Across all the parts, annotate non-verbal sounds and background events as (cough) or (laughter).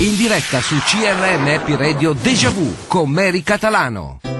in diretta su CRM Happy Radio Deja Vu con Mary Catalano.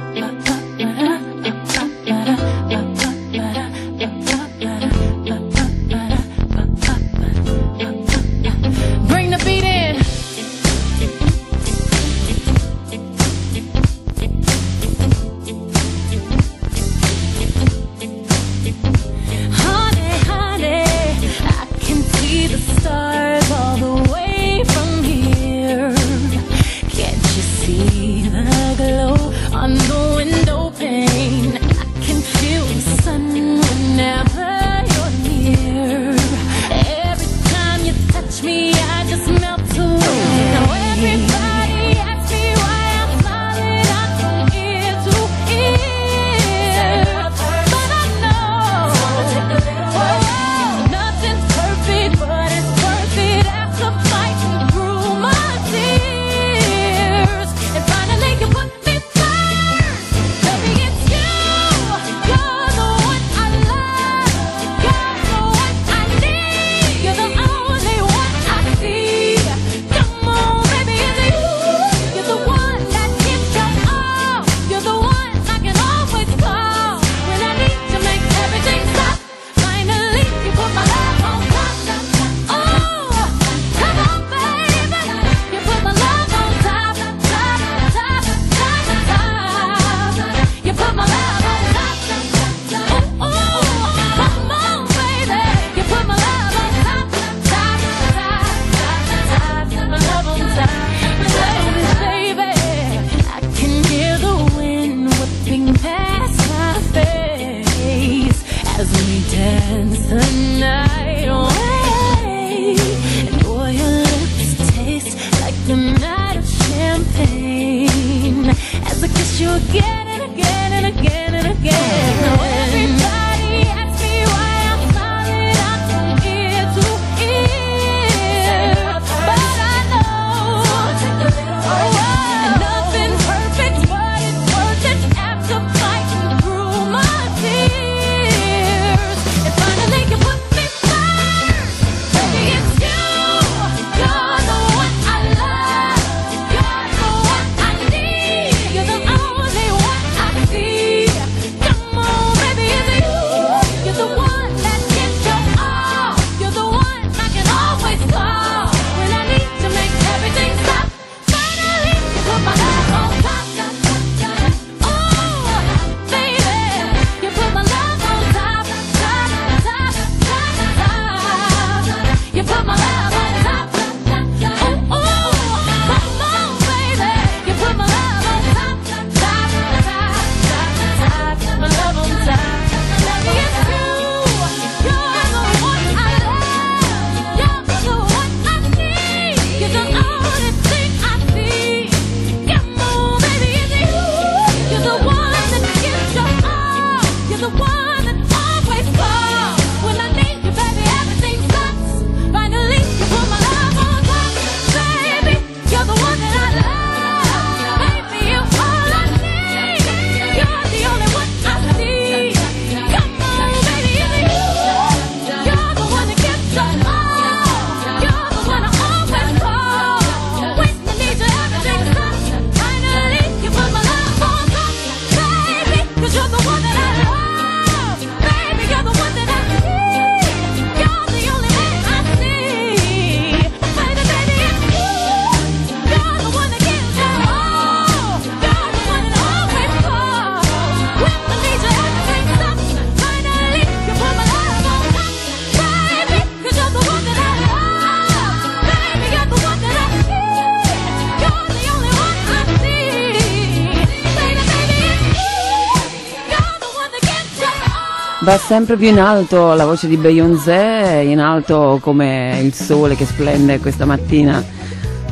va sempre più in alto la voce di Beyoncé, in alto come il sole che splende questa mattina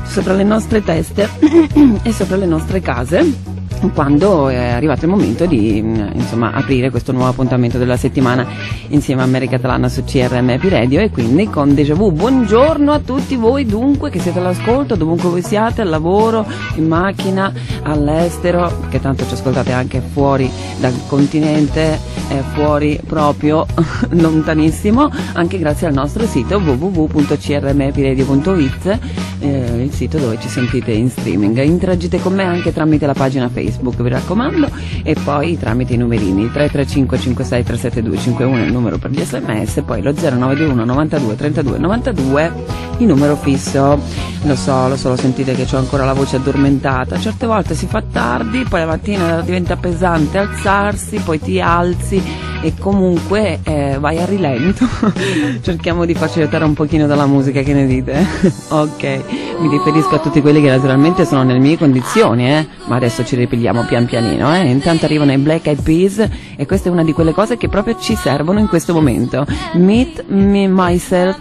sopra le nostre teste (clears throat) e sopra le nostre case quando è arrivato il momento di insomma, aprire questo nuovo appuntamento della settimana insieme a America Catalana su CRM Happy Radio e quindi con Deja Vu. Buongiorno a tutti voi dunque che siete all'ascolto, dovunque voi siate, al lavoro, in macchina, all'estero, che tanto ci ascoltate anche fuori dal continente è fuori proprio (laughs) lontanissimo, anche grazie al nostro sito www.crmepiradio.it, eh, il sito dove ci sentite in streaming. Interagite con me anche tramite la pagina Facebook, vi raccomando, e poi tramite i numerini 335 56 372 51 è il numero per gli sms, poi lo 0921 92 32 92 il numero fisso. Lo so, lo so, lo sentite che ho ancora la voce addormentata, certe volte si fa tardi, poi la mattina diventa pesante alzarsi, poi ti alzi e comunque eh, vai a rilento. (laughs) Cerchiamo di farci aiutare un pochino dalla musica, che ne dite? (laughs) ok, mi riferisco a tutti quelli che naturalmente sono nelle mie condizioni, eh? ma adesso ci ripigliamo pian pianino. Eh? Intanto arrivano i Black Eyed Peas e questa è una di quelle cose che proprio ci servono in questo momento. Meet me myself,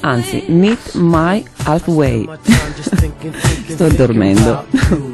anzi, meet my halfway. Sto dormendo. (laughs)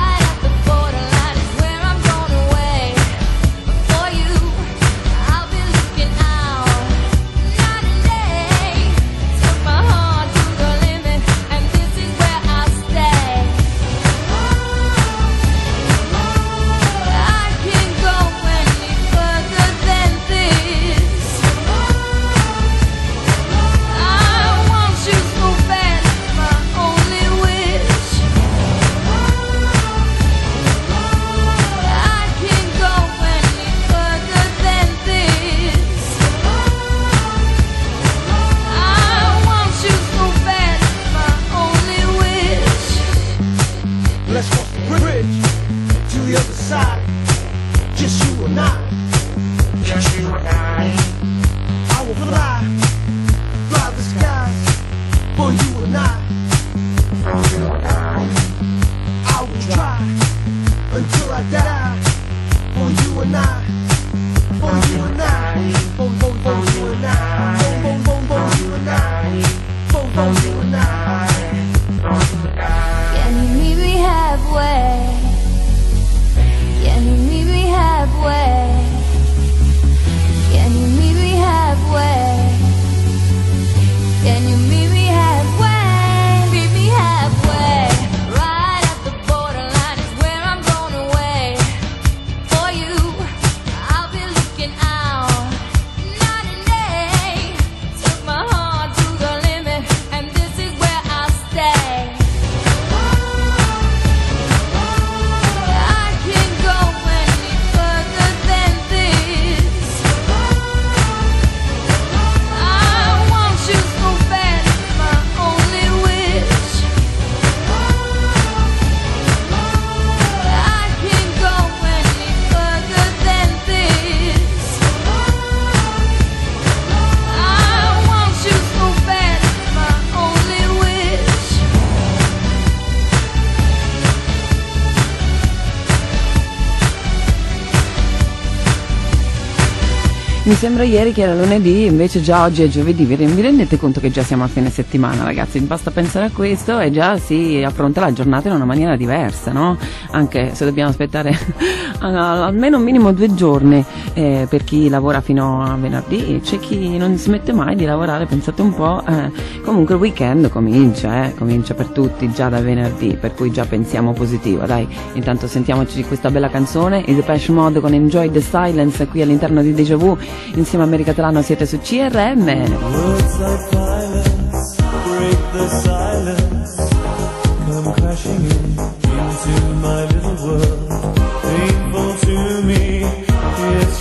Mi sembra ieri che era lunedì, invece già oggi è giovedì. Vi rendete conto che già siamo a fine settimana, ragazzi? Basta pensare a questo e già si affronta la giornata in una maniera diversa, no? Anche se dobbiamo aspettare (laughs) almeno un minimo due giorni eh, per chi lavora fino a venerdì, c'è chi non smette mai di lavorare, pensate un po'. eh. Comunque il weekend comincia, eh, comincia per tutti già da venerdì, per cui già pensiamo positivo, dai. Intanto sentiamoci questa bella canzone, i Depeche Mode con Enjoy the Silence qui all'interno di Deja Vu, insieme a America Talano siete su CRM.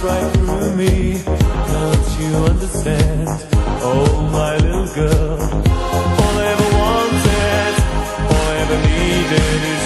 Right through me. Don't you understand? Oh, my little girl. All I ever wanted, all I ever needed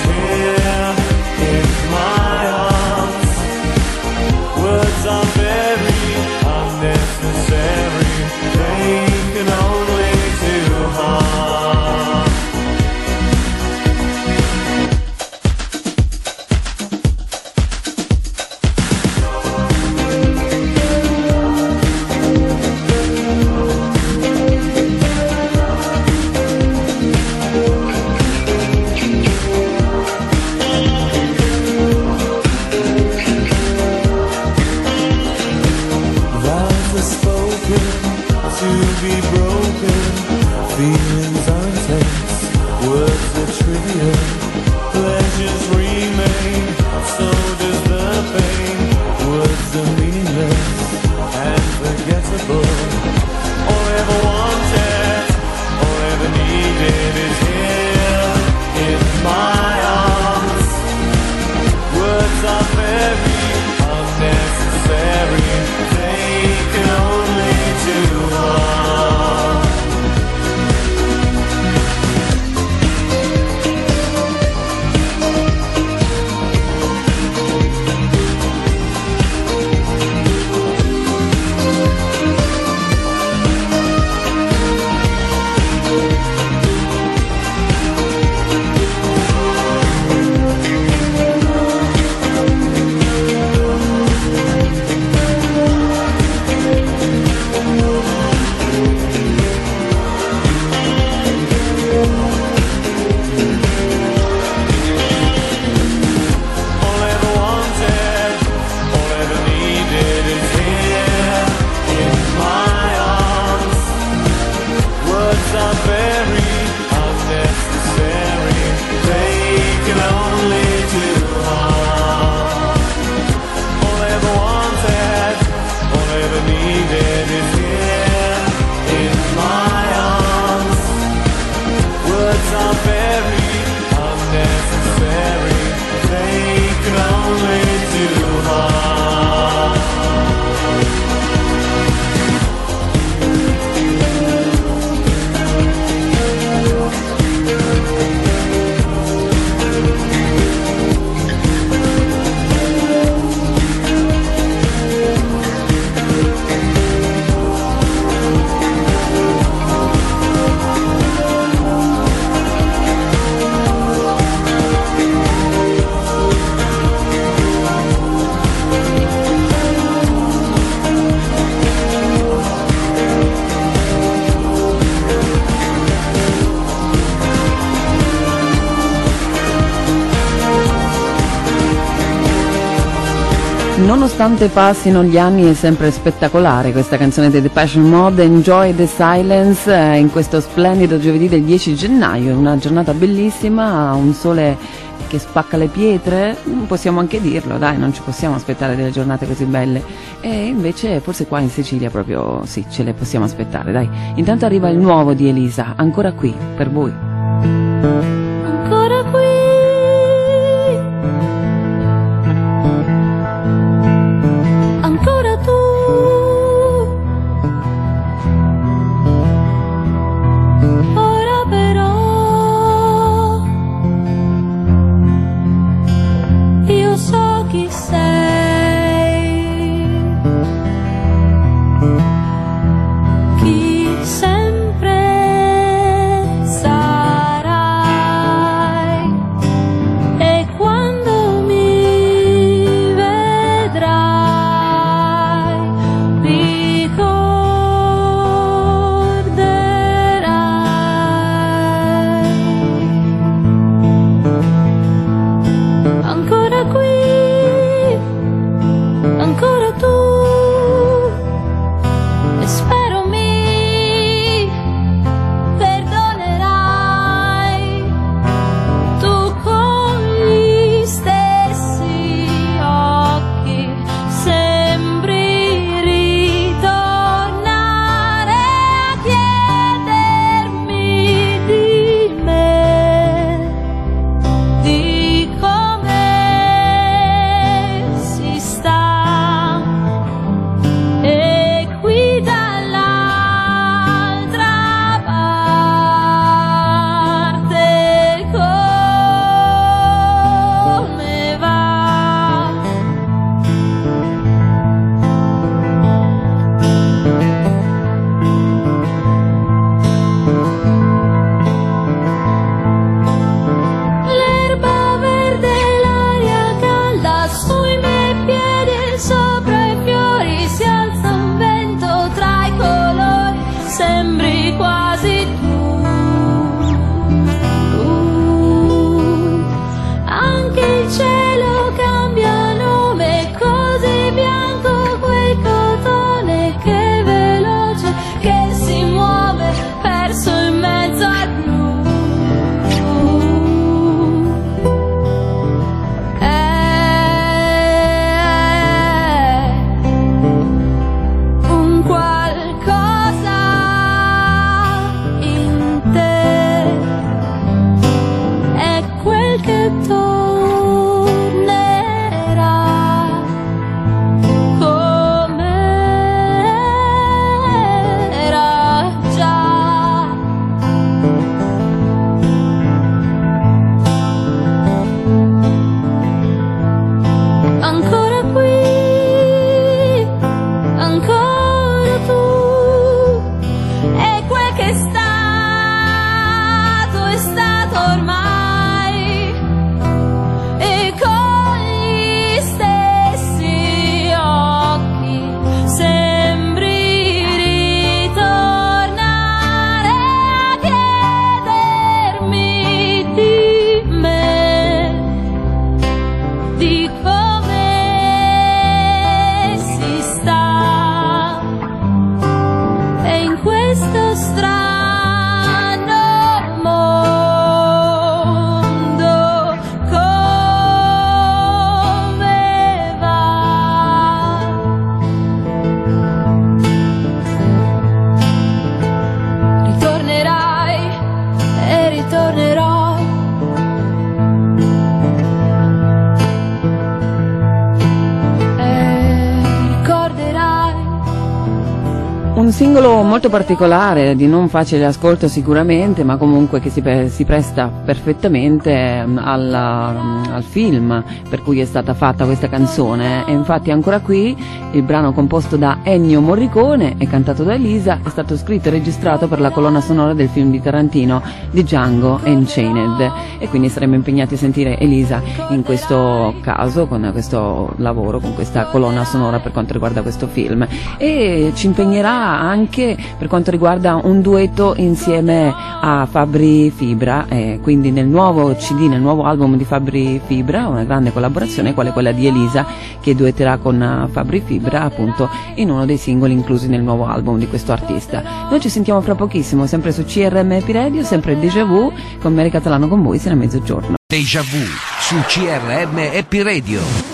Nonostante passino gli anni è sempre spettacolare questa canzone dei The Passion Mode, Enjoy the Silence, eh, in questo splendido giovedì del 10 gennaio, una giornata bellissima, un sole che spacca le pietre, mm, possiamo anche dirlo, dai, non ci possiamo aspettare delle giornate così belle. E invece forse qua in Sicilia proprio sì, ce le possiamo aspettare, dai. Intanto arriva il nuovo di Elisa, ancora qui, per voi. Molto particolare, di non facile ascolto sicuramente, ma comunque che si, pe- si presta perfettamente ehm, alla- mm, al film per cui è stata fatta questa canzone. E infatti ancora qui il brano composto da Ennio Morricone e cantato da Elisa è stato scritto e registrato per la colonna sonora del film di Tarantino di Django Unchained. E quindi saremmo impegnati a sentire Elisa in questo caso, con questo lavoro, con questa colonna sonora per quanto riguarda questo film. E ci impegnerà anche per quanto riguarda un duetto insieme a Fabri Fibra, eh, quindi nel nuovo CD, nel nuovo album di Fabri Fibra, una grande collaborazione, quale quella di Elisa, che duetterà con eh, Fabri Fibra appunto in uno dei singoli inclusi nel nuovo album di questo artista. Noi ci sentiamo fra pochissimo, sempre su CRMP Radio, sempre Déjà Vu, con Mary Catalano con voi, mezzogiorno. Deja Vu su CRM Happy Radio.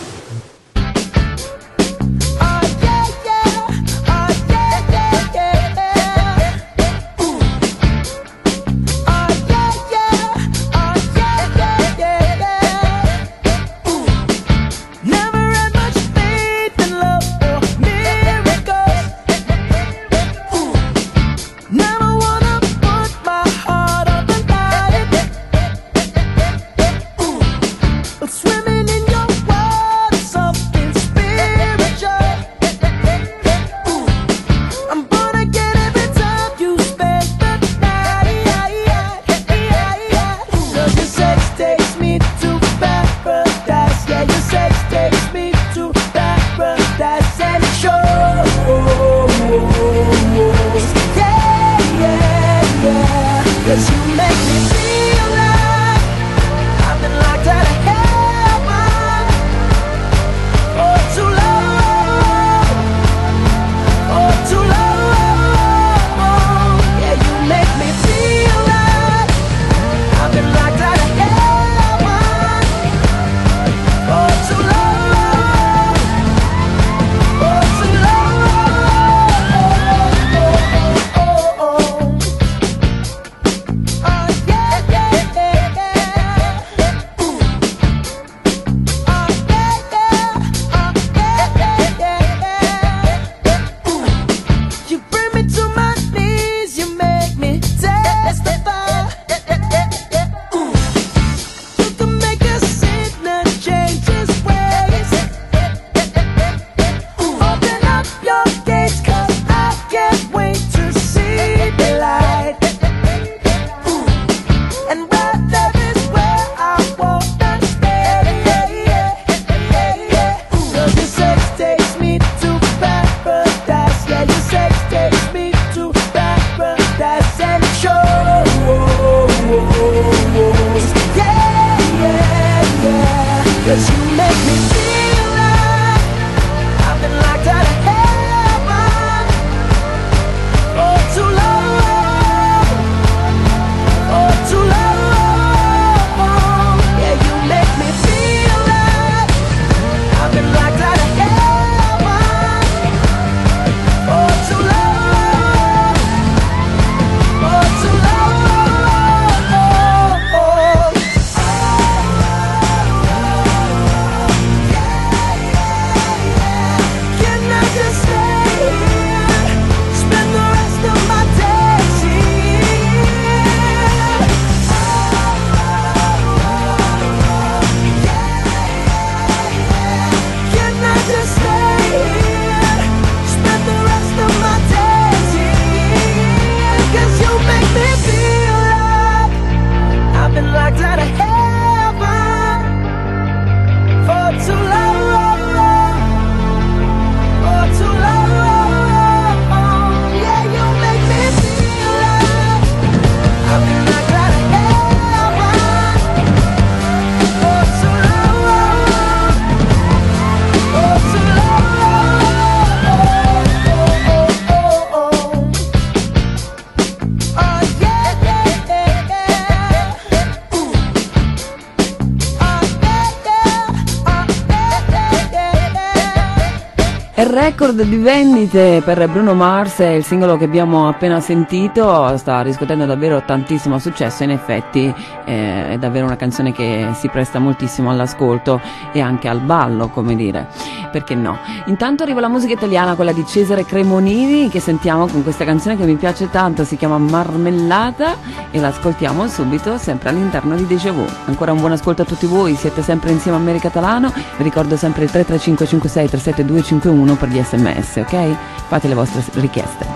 Record di vendite per Bruno Mars, il singolo che abbiamo appena sentito, sta riscuotendo davvero tantissimo successo, in effetti eh, è davvero una canzone che si presta moltissimo all'ascolto e anche al ballo, come dire, perché no? Intanto arriva la musica italiana, quella di Cesare Cremonini, che sentiamo con questa canzone che mi piace tanto, si chiama Marmellata e l'ascoltiamo subito, sempre all'interno di Deja Vu. Ancora un buon ascolto a tutti voi, siete sempre insieme a Mary Catalano, vi ricordo sempre il 335 56 37 251 per gli sms, ok? Fate le vostre richieste.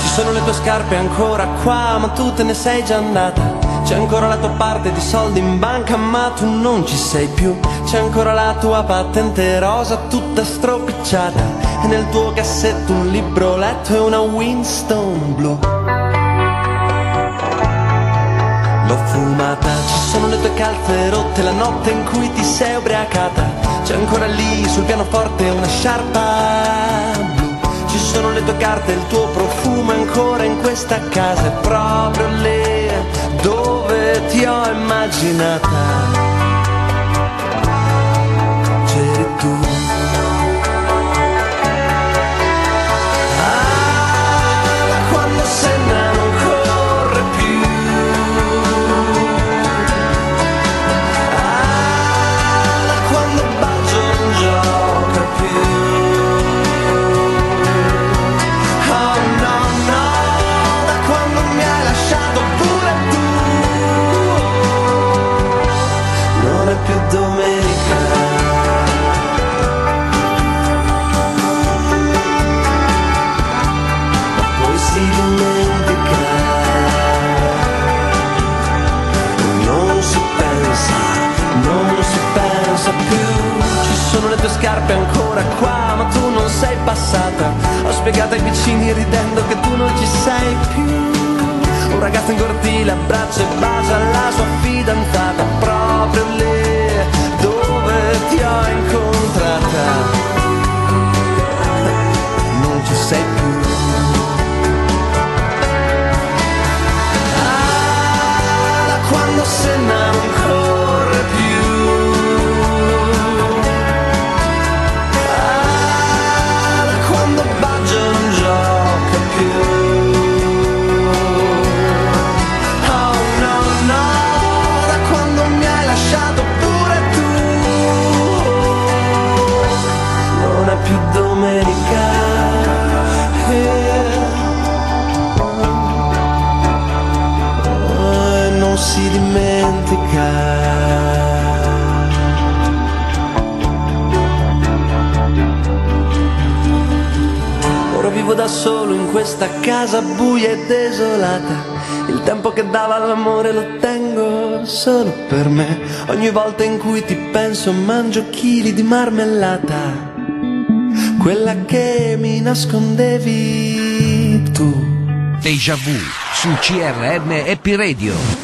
Ci sono le tue scarpe ancora qua, ma tu te ne sei già andata. C'è ancora la tua parte di soldi in banca, ma tu non ci sei più. C'è ancora la tua patente rosa, tutta stropicciata. E nel tuo cassetto un libro letto e una Winston blu. L'ho fumata, ci sono le tue calze rotte, la notte in cui ti sei ubriacata. C'è ancora lì sul pianoforte una sciarpa blu. Ci sono le tue carte, il tuo profumo ancora in questa casa, è proprio lì dove ti ho immaginata. C'eri tu. Scarpe ancora qua, ma tu non sei passata. Ho spiegato ai vicini ridendo che tu non ci sei più. Un ragazzo in cortile abbraccia e bacia la sua fidanzata proprio lì dove ti ho incontrata. Solo in questa casa buia e desolata. Il tempo che dava l'amore lo tengo solo per me. Ogni volta in cui ti penso mangio chili di marmellata. Quella che mi nascondevi tu. Deja Vu su CRM Happy Radio.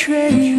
确。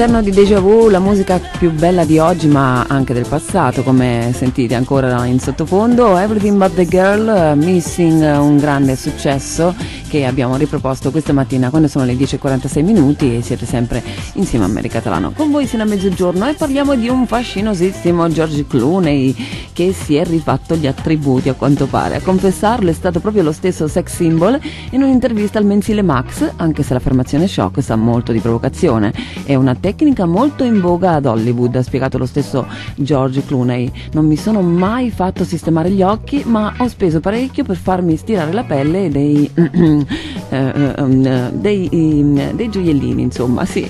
All'interno di Deja Vu la musica più bella di oggi ma anche del passato come sentite ancora in sottofondo. Everything But The Girl eh, Missing eh, un grande successo che abbiamo riproposto questa mattina quando sono le 10.46 minuti e siete sempre insieme a America Catalano con voi sino a mezzogiorno e parliamo di un fascinosissimo George Clooney che si è rifatto gli attributi a quanto pare a confessarlo è stato proprio lo stesso sex symbol in un'intervista al mensile Max anche se l'affermazione shock sa molto di provocazione è una tecnica molto in voga ad Hollywood, ha spiegato lo stesso George Clooney. Non mi sono mai fatto sistemare gli occhi, ma ho speso parecchio per farmi stirare la pelle dei, (clears throat) eh, eh, um, dei, ehm, dei gioiellini, insomma, sì.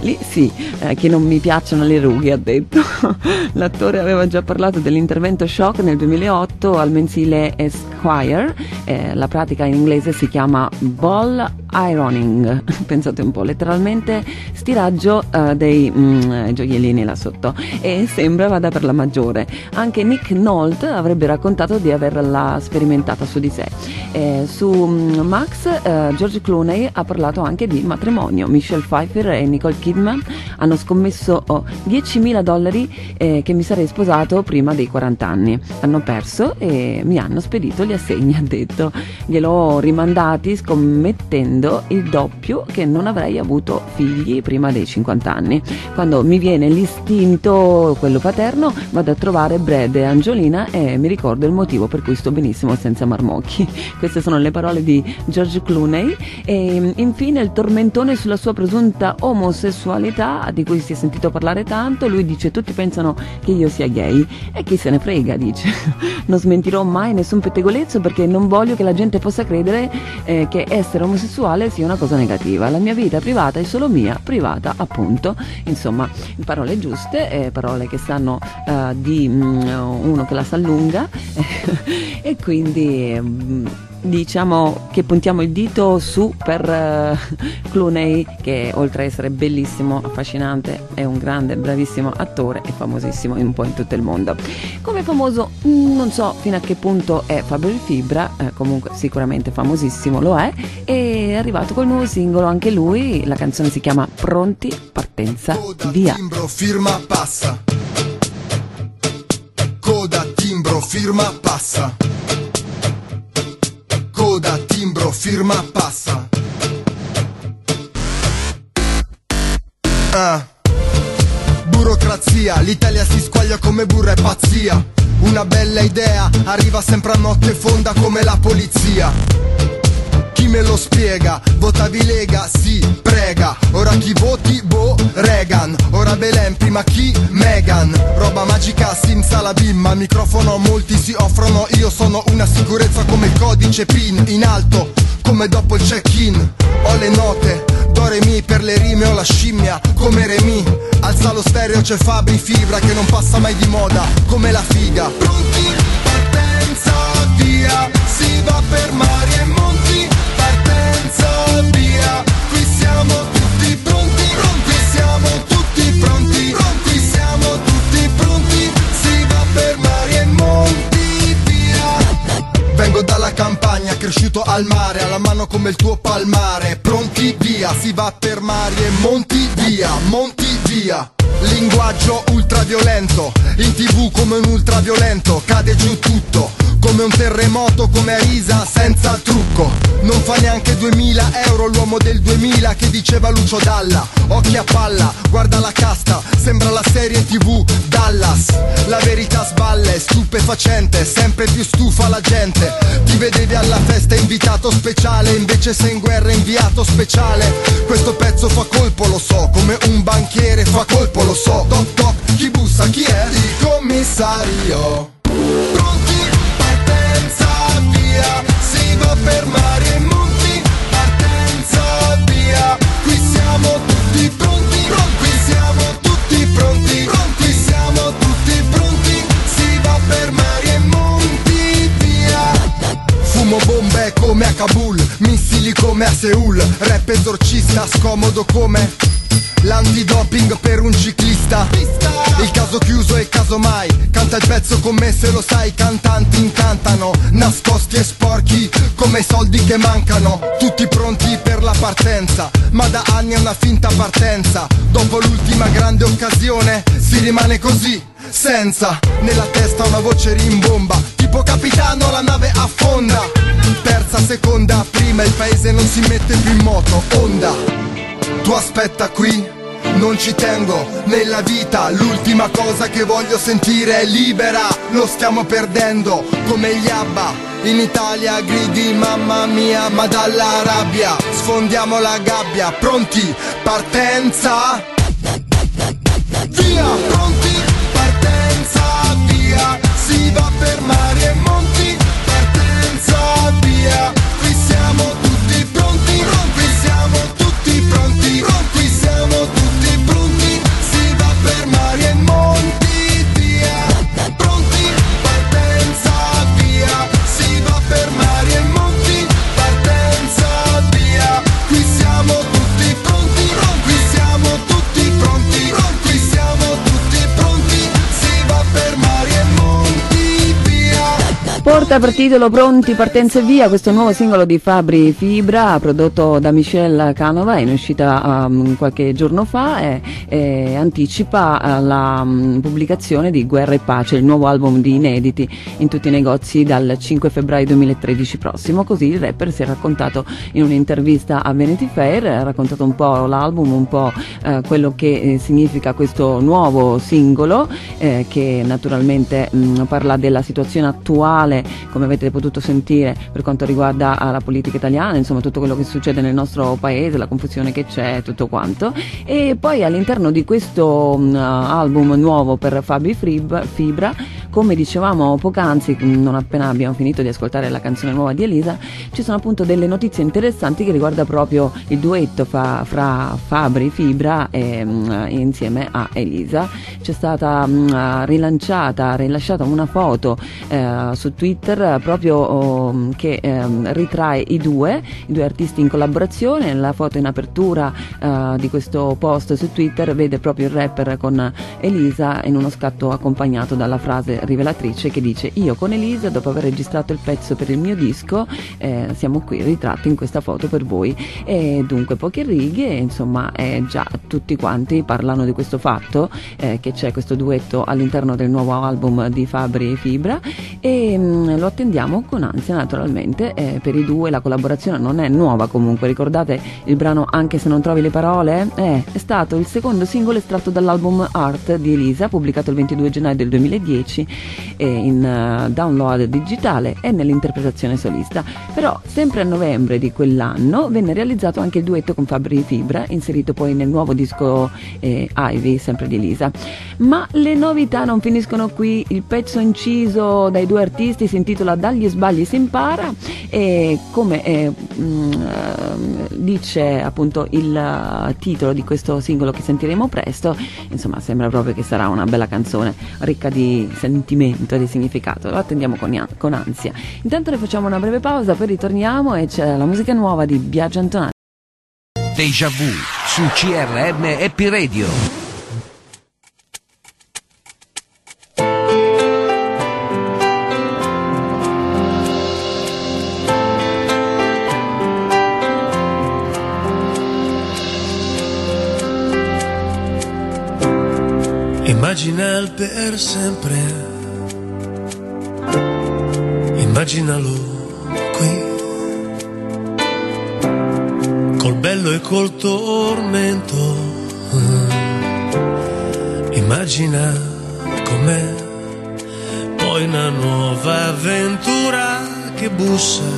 Lì sì, eh, che non mi piacciono le rughe, ha detto. (laughs) L'attore aveva già parlato dell'intervento shock nel 2008 al mensile Esquire. Eh, la pratica in inglese si chiama ball ironing, (laughs) pensate un po', letteralmente stiraggio eh, dei mm, gioiellini là sotto e sembra vada per la maggiore. Anche Nick Nolte avrebbe raccontato di averla sperimentata su di sé. Eh, su mm, Max, eh, George Clooney ha parlato anche di matrimonio. Michelle Pfeiffer e Nicole Kidman hanno scommesso oh, 10.000 dollari eh, che mi sarei sposato prima dei 40 anni. Hanno perso e mi hanno spedito gli assegni, ha detto. Gliel'ho rimandati scommettendo il doppio che non avrei avuto figli prima dei 50 anni. Quando mi viene l'istinto, quello paterno, vado a trovare Brad e Angiolina e mi ricordo il motivo per cui sto benissimo senza marmocchi. (laughs) Queste sono le parole di George Clooney e infine il tormentone sulla sua presunta omosessualità di cui si è sentito parlare tanto, lui dice tutti pensano che io sia gay e chi se ne frega, dice. (laughs) Non smentirò mai nessun pettegolezzo perché non voglio che la gente possa credere eh, che essere omosessuale sia una cosa negativa. La mia vita privata è solo mia, privata appunto. Insomma, parole giuste, eh, parole che sanno eh, di mm, uno che la sa lunga (laughs) e quindi mm, diciamo che puntiamo il dito su per eh, Clooney che oltre a essere bellissimo, affascinante è un grande, bravissimo attore e famosissimo un po' in tutto il mondo. Come famoso mm, non so fino a che punto è Fabio Fibra, eh, comunque sicuramente famosissimo lo è è arrivato col nuovo singolo anche lui, la canzone si chiama Pronti, partenza, Coda, via. timbro, firma, passa. Coda, timbro, firma, passa. Coda, timbro, firma, passa. Ah. Burocrazia, l'Italia si squaglia come burra e pazzia. Una bella idea arriva sempre a notte fonda come la polizia. Chi me lo spiega? Votavi Lega, sì, prega. Ora chi voti? Boh, Reagan. Ora Belen, prima chi? Megan. Roba magica, simsalabim. Ma microfono a molti si offrono. Io sono una sicurezza come il codice PIN. In alto, come dopo il check-in. Ho le note, do re mi per le rime ho la scimmia. Come Remi. Alza lo stereo, c'è Fabri Fibra che non passa mai di moda. Come la figa. Pronti? Partenza, via. Si va per mari e monti. Cresciuto al mare, alla mano come il tuo palmare. Pronti via, si va per mari e monti via, monti via. Linguaggio ultraviolento, in tv come un ultraviolento, cade giù tutto, come un terremoto, come a risa, senza trucco. Non fa neanche 2000 euro l'uomo del 2000 che diceva Lucio Dalla. Occhi a palla, guarda la casta, sembra la serie tv Dallas. La verità sballa, è stupefacente, sempre più stufa la gente. Ti vedevi alla festa invitato speciale, invece sei in guerra inviato speciale. Questo pezzo fa colpo, lo so, come un banchiere fa colpo, lo so. Toc toc, chi bussa, chi è? Il commissario. Pronti? Partenza, via. Si va per mari e monti. Partenza, via. Qui siamo tutti pronti. Qui siamo tutti pronti. Qui siamo tutti pronti. Si va per mari e monti. Kabul, missili come a Seul, rap esorcista, scomodo come l'antidoping per un ciclista. Il caso chiuso e caso mai, canta il pezzo con me se lo sai, cantanti incantano, nascosti e sporchi come soldi che mancano, tutti pronti per la partenza, ma da anni è una finta partenza, dopo l'ultima grande occasione si rimane così. Senza. Nella testa una voce rimbomba Tipo capitano la nave affonda. Terza, seconda, prima il paese non si mette più in moto. Onda Tu aspetta qui non ci tengo nella vita, l'ultima cosa che voglio sentire è libera, lo stiamo perdendo come gli ABBA. In Italia gridi mamma mia, ma dalla rabbia. Sfondiamo la gabbia, pronti, partenza. Via, pronti, Porta per titolo Pronti, partenza e via, questo nuovo singolo di Fabri Fibra prodotto da Michelle Canova, è in uscita um, qualche giorno fa e, e anticipa uh, la um, pubblicazione di Guerra e Pace, il nuovo album di inediti in tutti i negozi dal 5 febbraio 2013 prossimo, così il rapper si è raccontato in un'intervista a Vanity Fair, ha raccontato un po' l'album, un po' eh, quello che eh, significa questo nuovo singolo eh, che naturalmente mh, parla della situazione attuale come avete potuto sentire per quanto riguarda ah, la politica italiana, insomma tutto quello che succede nel nostro paese, la confusione che c'è, tutto quanto. E poi all'interno di questo mh, album nuovo per Fabi Fibra, come dicevamo poc'anzi, mh, non appena abbiamo finito di ascoltare la canzone nuova di Elisa, ci sono appunto delle notizie interessanti che riguarda proprio il duetto fa- fra Fabri Fibra e, mh, insieme a Elisa. C'è stata mh, rilanciata, rilasciata una foto eh, su Twitter proprio oh, che ehm, ritrae i due, i due artisti in collaborazione. La foto in apertura eh, di questo post su Twitter vede proprio il rapper con Elisa in uno scatto accompagnato dalla frase rivelatrice che dice io con Elisa dopo aver registrato il pezzo per il mio disco eh, siamo qui ritratti in questa foto per voi e dunque poche righe insomma eh, già tutti quanti parlano di questo fatto eh, che c'è questo duetto all'interno del nuovo album di Fabri e Fibra e mh, lo attendiamo con ansia naturalmente. Eh, per i due la collaborazione non è nuova comunque. Ricordate il brano Anche se non trovi le parole? Eh, è stato il secondo singolo estratto dall'album Art di Elisa pubblicato il 22 gennaio del 2010 eh, in eh, download digitale e nell'interpretazione solista. Però sempre a novembre di quell'anno venne realizzato anche il duetto con Fabri Fibra inserito poi nel nuovo disco eh, Ivy sempre di Elisa. Ma le novità non finiscono qui. Il pezzo inciso dai due artisti si intitola Dagli sbagli si impara e come eh, mh, eh, dice appunto il eh, titolo di questo singolo che sentiremo presto, insomma sembra proprio che sarà una bella canzone ricca di sentimento e di significato, lo attendiamo con, con ansia. Intanto ne facciamo una breve pausa, poi ritorniamo e c'è la musica nuova di Biagio Antonati. Deja vu su CRM Happy Radio. Immagina il per sempre, immaginalo qui, col bello e col tormento. Immagina com'è poi una nuova avventura che bussa.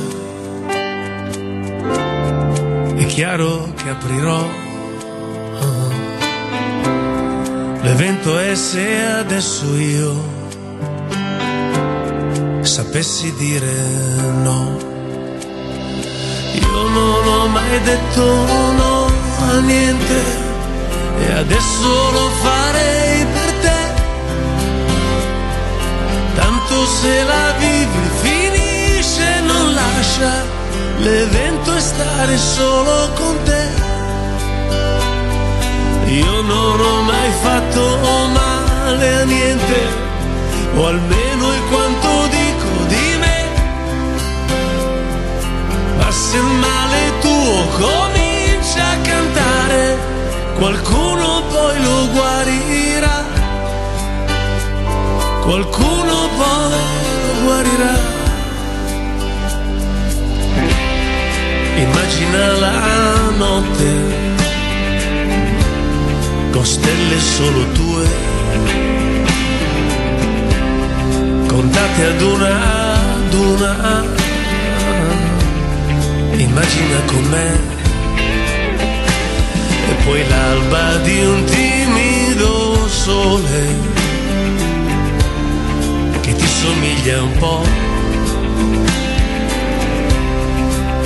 È chiaro che aprirò L'evento è se adesso io sapessi dire no. Io non ho mai detto no a niente e adesso lo farei per te. Tanto se la vivi finisce, non lascia L'evento è stare solo con te. Io non ho mai fatto male a niente, o almeno è quanto dico di me. Ma se il male tuo comincia a cantare, qualcuno poi lo guarirà. Qualcuno poi lo guarirà. Immagina la notte con stelle solo tue, contate ad una ad una. Immagina con me e poi l'alba di un timido sole che ti somiglia un po'.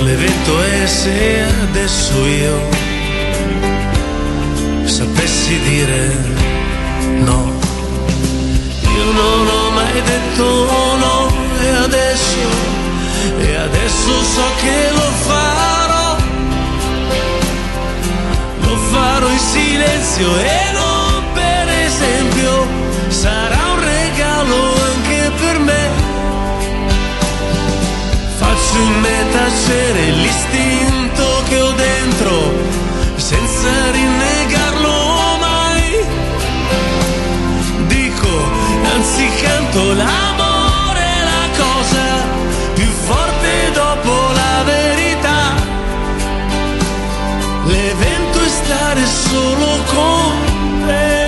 L'evento è se adesso io sapessi dire no. Io non ho mai detto no e adesso, e adesso so che lo farò. Lo farò in silenzio e non per esempio sarà un regalo anche per me. Faccio in me tacere l'istinto che ho dentro senza rinnegarlo mai. Dico, anzi canto l'amore la cosa più forte dopo la verità. L'evento è stare solo con te.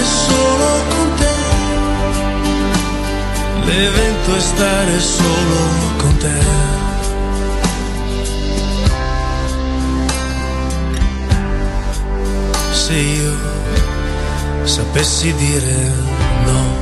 Stare solo con te. L'evento è stare solo con te. se io sapessi dire no.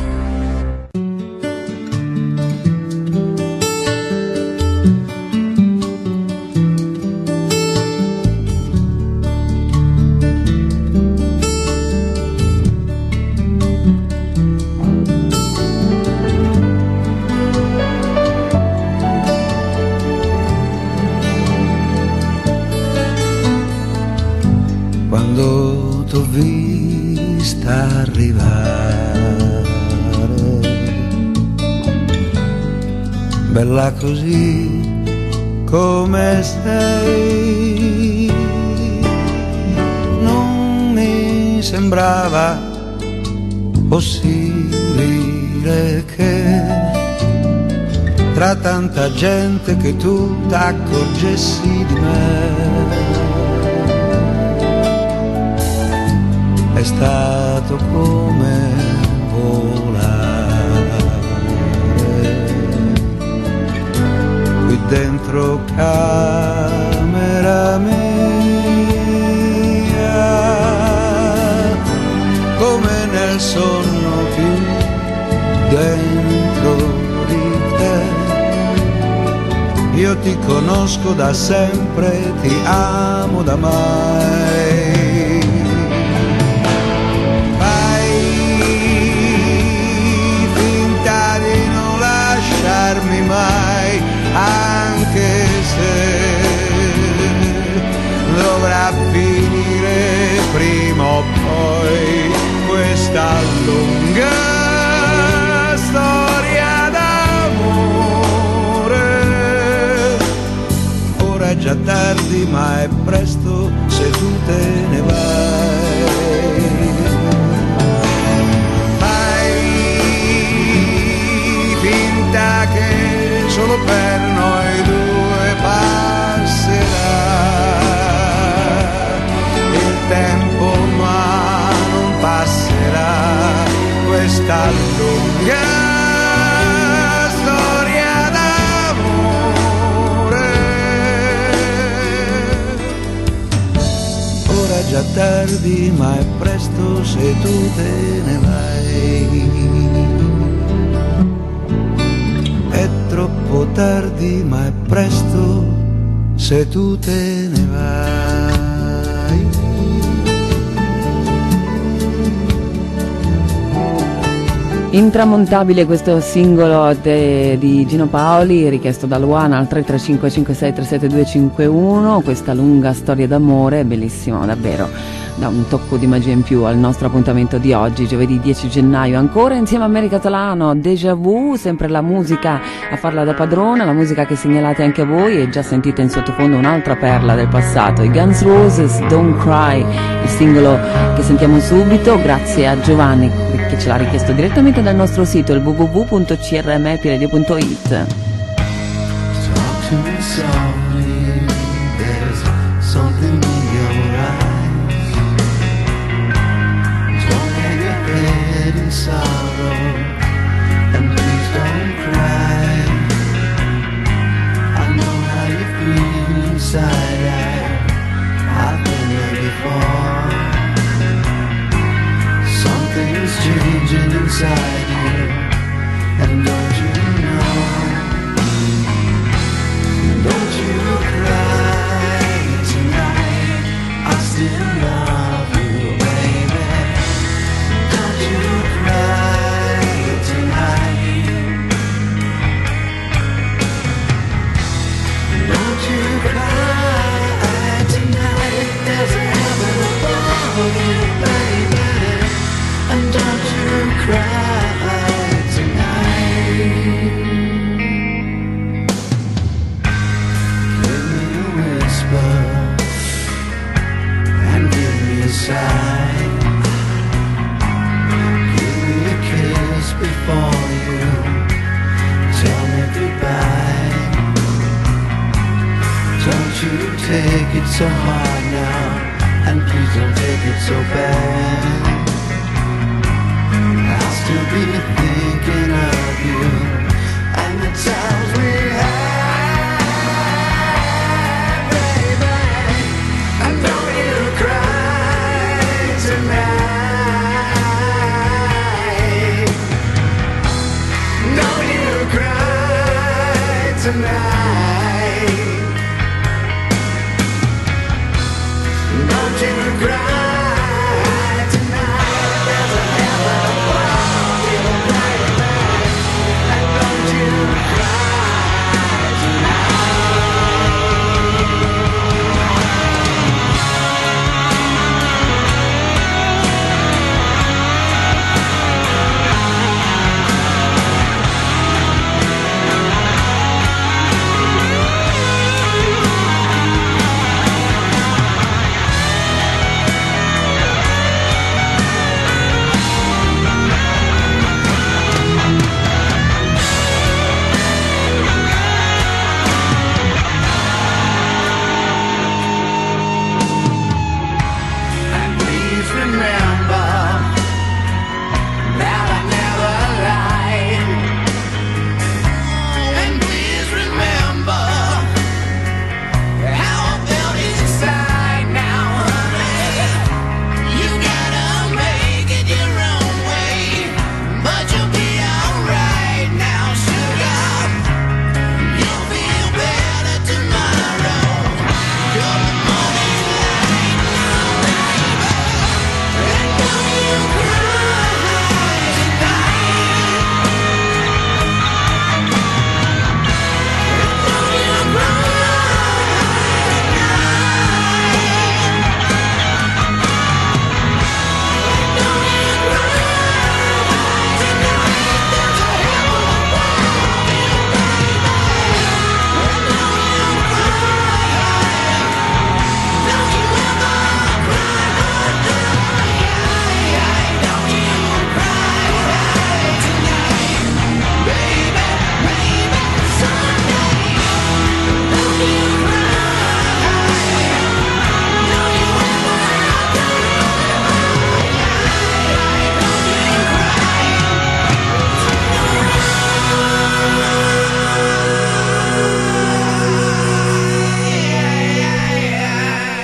Così come sei, non mi sembrava possibile che tra tanta gente che tu t'accorgessi di me. è stato come volare dentro camera mia come nel sogno più dentro di te. Io ti conosco da sempre ti amo da mai poi questa lunga storia d'amore. Ora è già tardi ma è presto se tu te ne vai. Fai finta che solo per noi due passerà il tempo. Questa lunga storia d'amore. Ora è già tardi, ma è presto se tu te ne vai. È troppo tardi, ma è presto se tu te ne vai. Intramontabile questo singolo de- di Gino Paoli richiesto da Luana al 335 56 37251 questa lunga storia d'amore bellissimo davvero dà un tocco di magia in più al nostro appuntamento di oggi giovedì 10 gennaio ancora insieme a Mary Catalano Deja Vu sempre la musica a farla da padrona la musica che segnalate anche voi e già sentite in sottofondo un'altra perla del passato i Guns Roses Don't Cry il singolo che sentiamo subito grazie a Giovanni che ce l'ha richiesto direttamente dal nostro sito il www.crmepiradio.it inside, I, I've been there before. Something's changing inside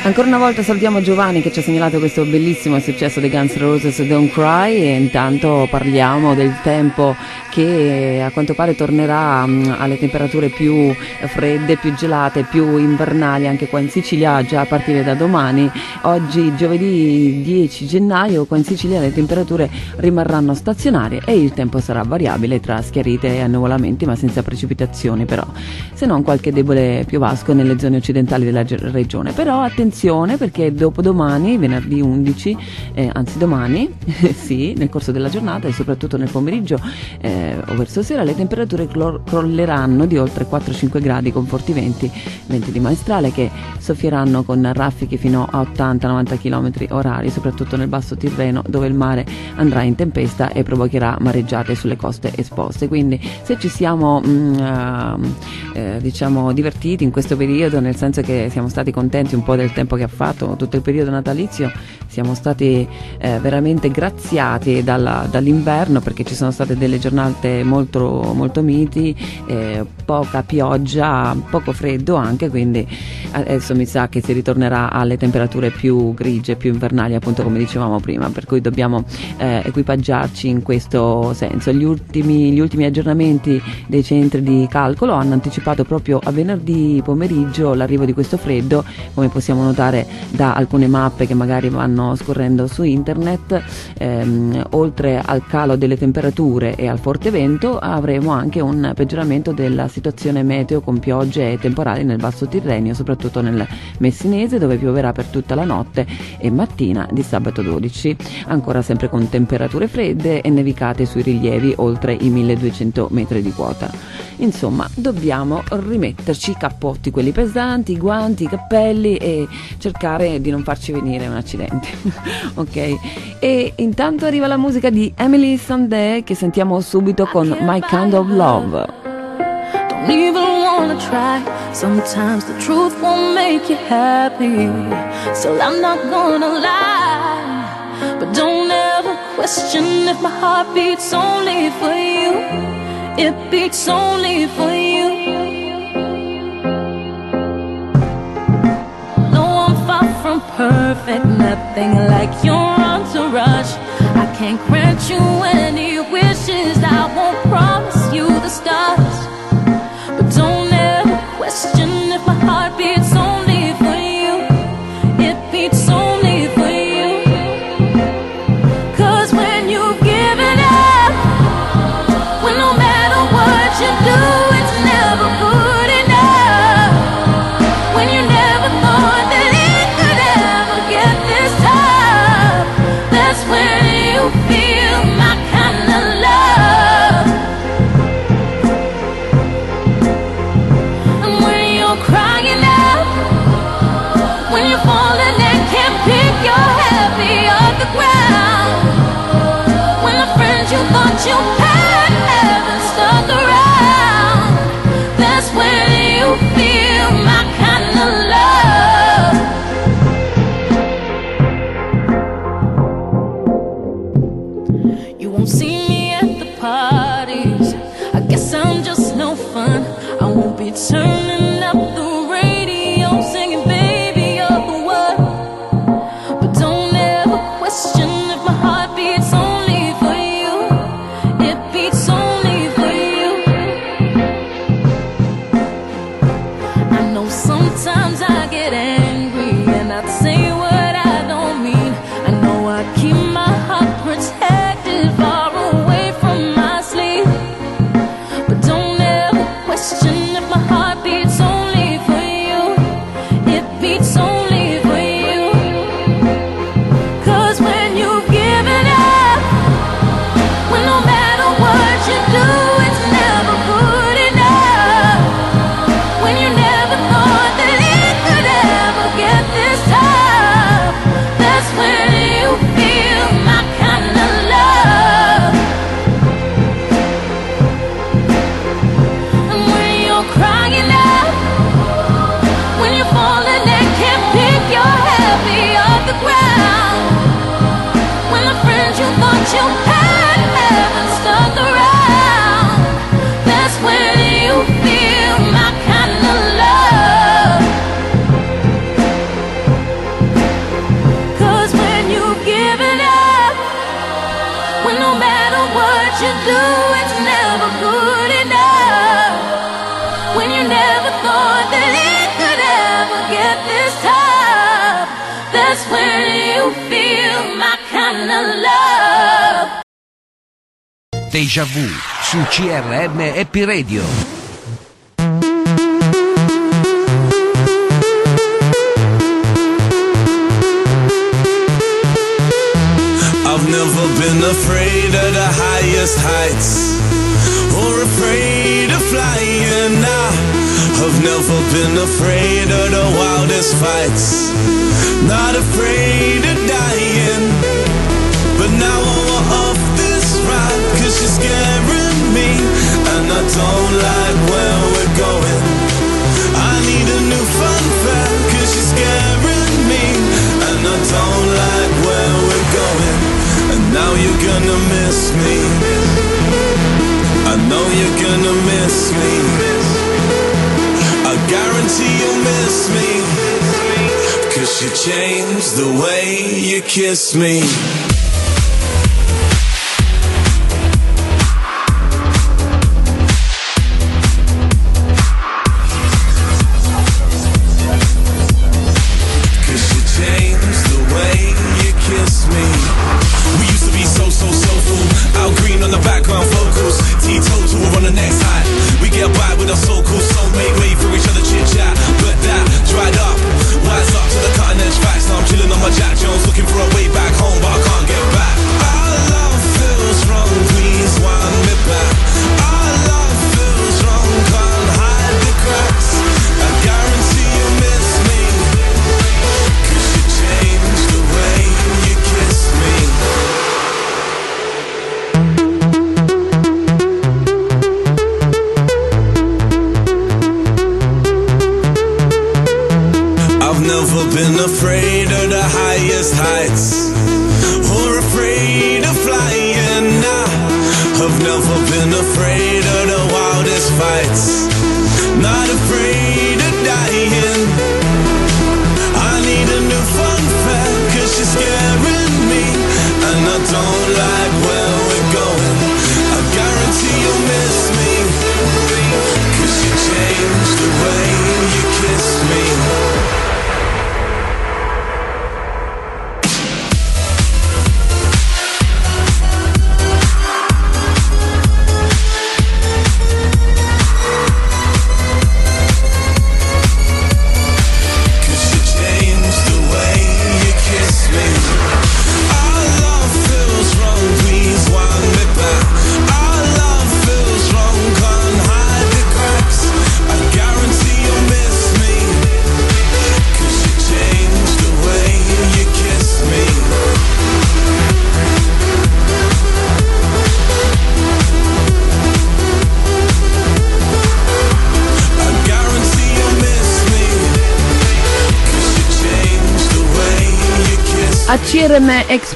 Ancora una volta salutiamo Giovanni che ci ha segnalato questo bellissimo successo dei Guns Roses Don't Cry e intanto parliamo del tempo che a quanto pare tornerà mm, alle temperature più fredde, più gelate, più invernali anche qua in Sicilia già a partire da domani. Oggi giovedì 10 gennaio qua in Sicilia le temperature rimarranno stazionarie e il tempo sarà variabile tra schiarite e annuvolamenti ma senza precipitazioni però, se non qualche debole piovasco nelle zone occidentali della regione. Però attenzione perché dopodomani, venerdì 11, eh, anzi domani, (laughs) sì, nel corso della giornata e soprattutto nel pomeriggio eh, o verso sera le temperature crolleranno di oltre 4-5 gradi con forti venti, venti di maestrale che soffieranno con raffiche fino a 80-90 km orari, soprattutto nel basso Tirreno dove il mare andrà in tempesta e provocherà mareggiate sulle coste esposte. Quindi se ci siamo mm, eh, eh, diciamo divertiti in questo periodo, nel senso che siamo stati contenti un po' del tempo che ha fatto, tutto il periodo natalizio, siamo stati eh, veramente graziati dalla- dall'inverno perché ci sono state delle giornate molto, molto miti, eh, poca pioggia, poco freddo anche, quindi adesso mi sa che si ritornerà alle temperature più grigie, più invernali, appunto come dicevamo prima, per cui dobbiamo eh, equipaggiarci in questo senso. Gli ultimi, gli ultimi aggiornamenti dei centri di calcolo hanno anticipato proprio a venerdì pomeriggio l'arrivo di questo freddo, come possiamo notare da alcune mappe che magari vanno scorrendo su internet, ehm, oltre al calo delle temperature e al forte vento avremo anche un peggioramento della situazione meteo con piogge e temporali nel basso Tirrenio, soprattutto nel Messinese dove pioverà per tutta la notte e mattina di sabato 12, ancora sempre con temperature fredde e nevicate sui rilievi oltre i 1200 metri di quota. Insomma, dobbiamo rimetterci i cappotti, quelli pesanti, i guanti, i cappelli e cercare di non farci venire un accidente. (laughs) ok? E intanto arriva la musica di Emily Sandé che sentiamo subito con My Kind of Love. Don't even wanna try. Sometimes the truth won't make you happy. Still, I'm not gonna lie. But don't ever question if my heart beats only for you. It beats only for you. From perfect, nothing like your entourage. I can't grant you any wishes, I won't Deja Vu su CRM Happy Radio. I've never been afraid of the highest heights or afraid of flying. I've never been afraid of the wildest fights, not afraid don't like where we're going. I need a new fun fact, cause you're scaring me, and I don't like where we're going. And now you're gonna miss me. I know you're gonna miss me. I guarantee you'll miss me. Cause you changed the way you kiss me.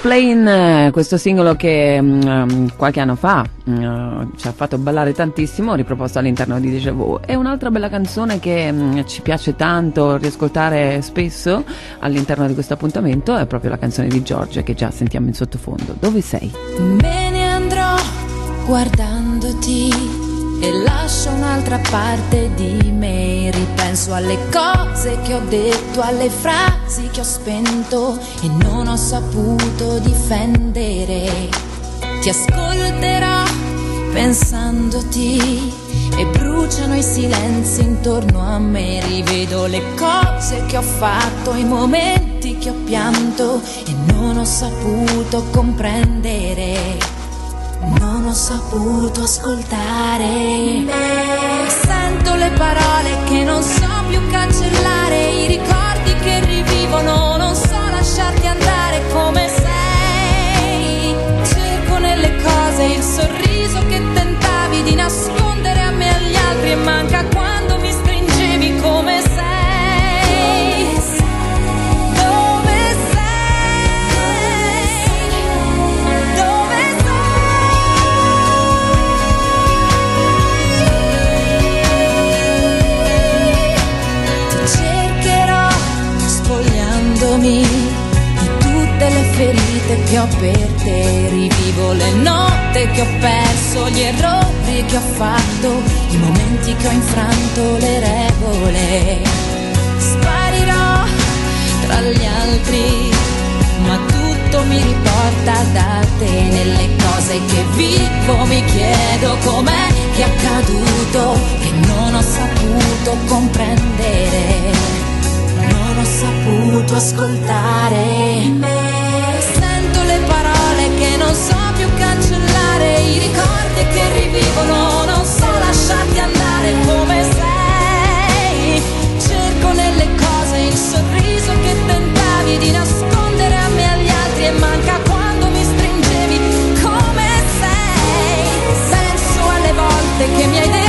Explain, eh, questo singolo che um, qualche anno fa eh, ci ha fatto ballare tantissimo, riproposto all'interno di Deja Vu. E un'altra bella canzone che mm, ci piace tanto riascoltare spesso all'interno di questo appuntamento è proprio la canzone di Giorgia che già sentiamo in sottofondo. Dove sei? Me ne andrò guardandoti e lascio un'altra parte di me. Ripenso alle cose che ho detto, alle frasi che ho spento e non ho saputo difendere. Ti ascolterò pensandoti e bruciano i silenzi intorno a me. Rivedo le cose che ho fatto, i momenti che ho pianto e non ho saputo comprendere. Non ho saputo ascoltare me. Sento le parole che non so più cancellare, i ricordi che rivivono, non so lasciarti andare come sei. Cerco nelle cose il sorriso che tentavi di nascondere a me e agli altri e manca ferite che ho per te. Rivivo le notte che ho perso, gli errori che ho fatto, i momenti che ho infranto le regole. Sparirò tra gli altri, ma tutto mi riporta da te nelle cose che vivo. Mi chiedo com'è che è accaduto, che non ho saputo comprendere, non ho saputo ascoltare cancellare, i ricordi che rivivono, non so lasciarti andare come sei. Cerco nelle cose il sorriso che tentavi di nascondere a me e agli altri e manca quando mi stringevi come sei. Penso alle volte che mi hai detto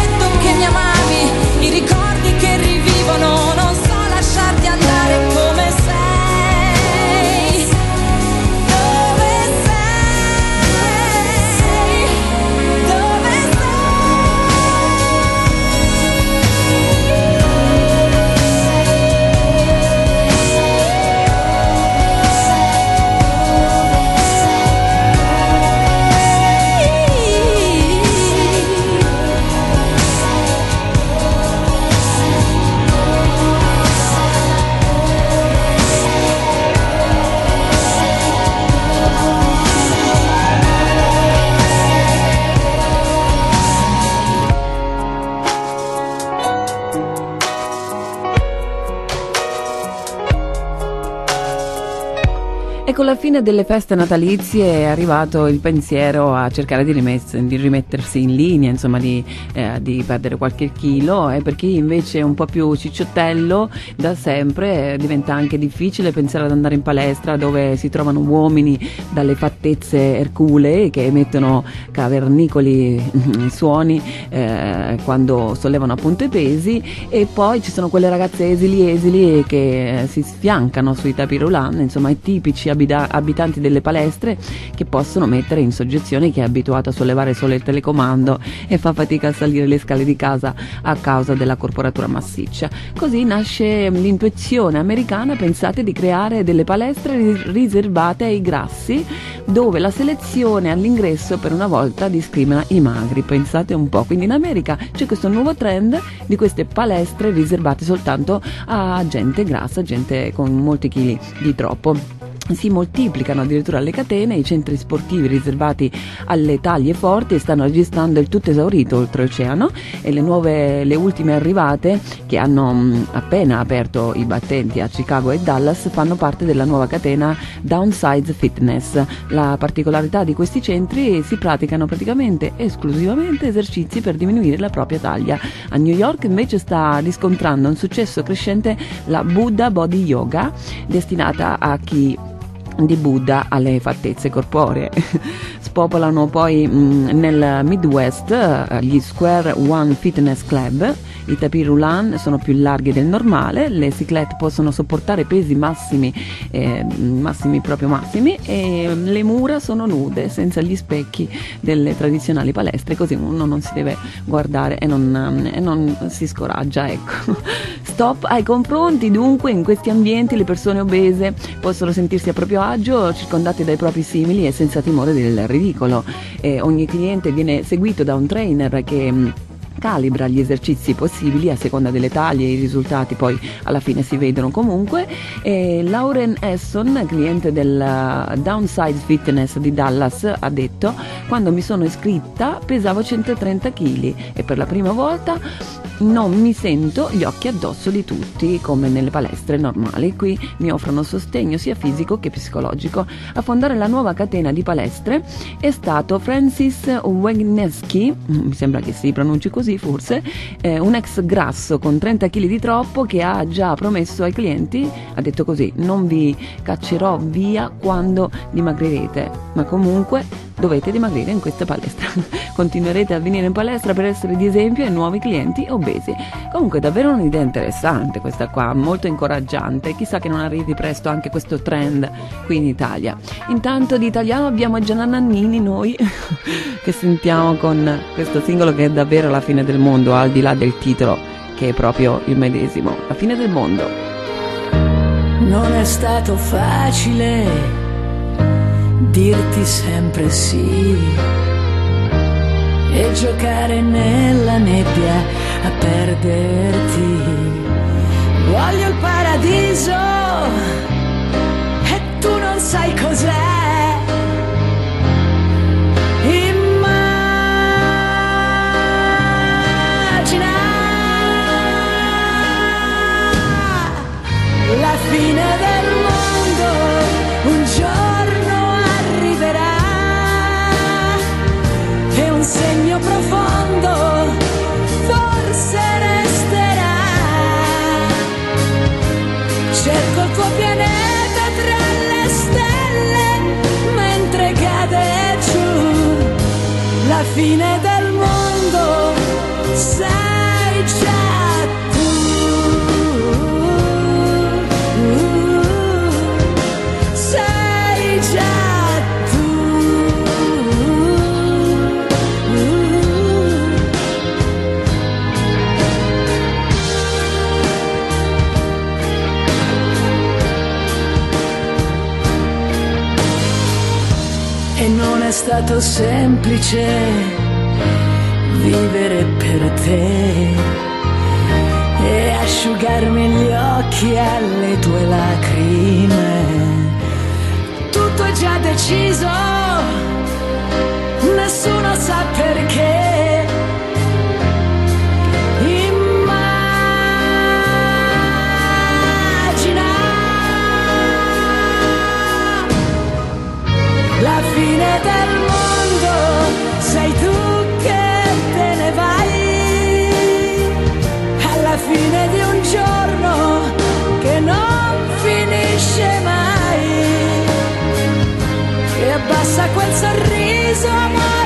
con la fine delle feste natalizie è arrivato il pensiero a cercare di, rimess- di rimettersi in linea, insomma di, eh, di perdere qualche chilo e per chi invece è un po' più cicciottello da sempre eh, diventa anche difficile pensare ad andare in palestra dove si trovano uomini dalle fattezze erculee che emettono cavernicoli suoni eh, quando sollevano appunto i pesi e poi ci sono quelle ragazze esili esili che eh, si sfiancano sui tapis roulant, insomma i tipici abita- abitanti delle palestre che possono mettere in soggezione chi è abituato a sollevare solo il telecomando e fa fatica a salire le scale di casa a causa della corporatura massiccia. Così nasce l'intuizione americana, pensate, di creare delle palestre ri- riservate ai grassi dove la selezione all'ingresso per una volta discrimina i magri, pensate un po'. Quindi in America c'è questo nuovo trend di queste palestre riservate soltanto a gente grassa, gente con molti chili di troppo si moltiplicano addirittura le catene, i centri sportivi riservati alle taglie forti stanno registrando il tutto esaurito oltreoceano e le nuove, le ultime arrivate che hanno mh, appena aperto i battenti a Chicago e Dallas fanno parte della nuova catena Downsize Fitness. La particolarità di questi centri si praticano praticamente esclusivamente esercizi per diminuire la propria taglia. A New York invece sta riscontrando un successo crescente la Buddha Body Yoga destinata a chi di Buddha alle fattezze corporee. (laughs) Spopolano poi mh, nel Midwest eh, gli Square One Fitness Club, i tapis roulant sono più larghi del normale, le ciclette possono sopportare pesi massimi, eh, massimi proprio massimi e le mura sono nude, senza gli specchi delle tradizionali palestre, così uno non si deve guardare e non, e non si scoraggia. Ecco. (laughs) Stop ai confronti, dunque in questi ambienti le persone obese possono sentirsi a proprio agio, circondate dai propri simili e senza timore del ridicolo. Eh, ogni cliente viene seguito da un trainer che mh, calibra gli esercizi possibili a seconda delle taglie e i risultati poi alla fine si vedono comunque e Lauren Esson cliente del uh, Downsize Fitness di Dallas ha detto quando mi sono iscritta pesavo 130 kg e per la prima volta non mi sento gli occhi addosso di tutti come nelle palestre normali. Qui mi offrono sostegno sia fisico che psicologico. A fondare la nuova catena di palestre è stato Francis Wegneski, mi sembra che si pronunci così forse, eh, un ex grasso con 30 kg di troppo che ha già promesso ai clienti, ha detto così, non vi caccerò via quando dimagrirete, ma comunque dovete dimagrire in questa palestra. (laughs) Continuerete a venire in palestra per essere di esempio ai nuovi clienti obesi. Comunque davvero un'idea interessante questa qua, molto incoraggiante. Chissà che non arrivi presto anche questo trend qui in Italia. Intanto di italiano abbiamo Gianna Nannini noi (laughs) che sentiamo con questo singolo che è davvero la fine del mondo, al di là del titolo che è proprio il medesimo, la fine del mondo. Non è stato facile dirti sempre sì e giocare nella nebbia a perderti. Voglio il paradiso e tu non sai cos'è. Immagina la fine del mondo. un segno profondo, forse resterà. Cerco il tuo pianeta tra le stelle, mentre cade giù la fine del stato semplice vivere per te e asciugarmi gli occhi alle tue lacrime. Tutto è già deciso. quel sorriso amore.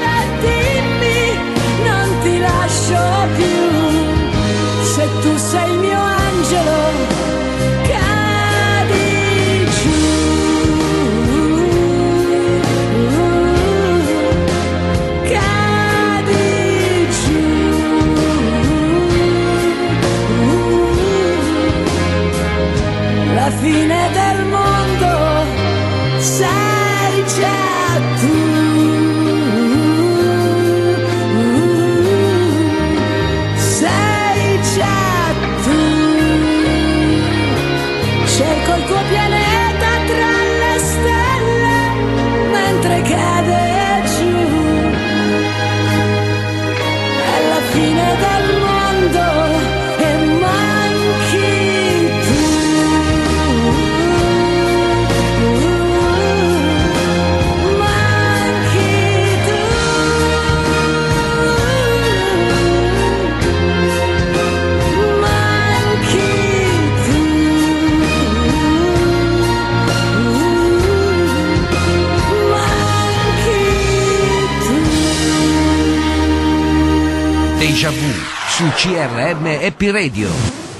CRM Happy Radio.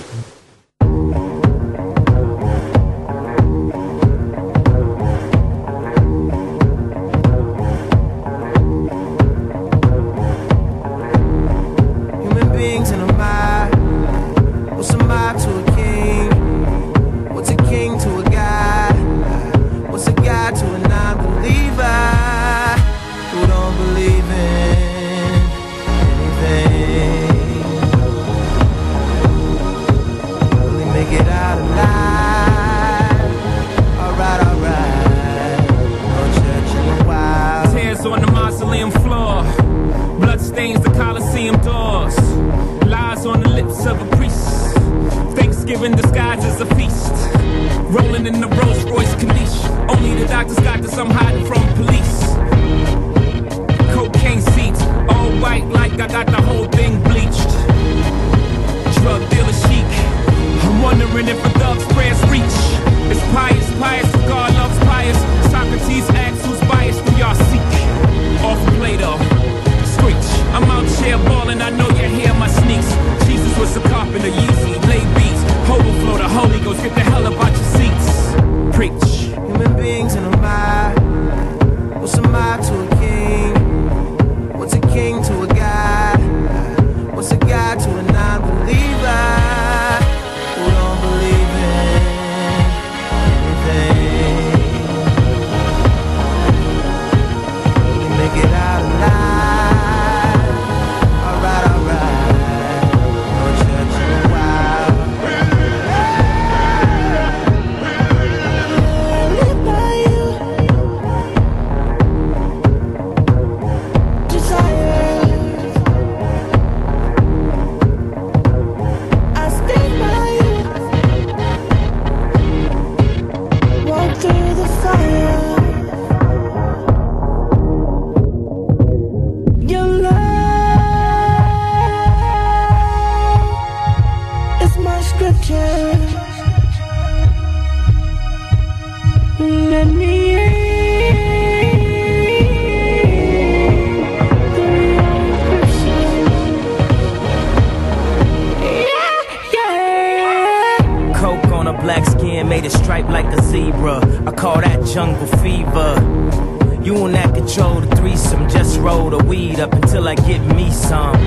Fever. You on that control the threesome, just roll the weed up until I get me some.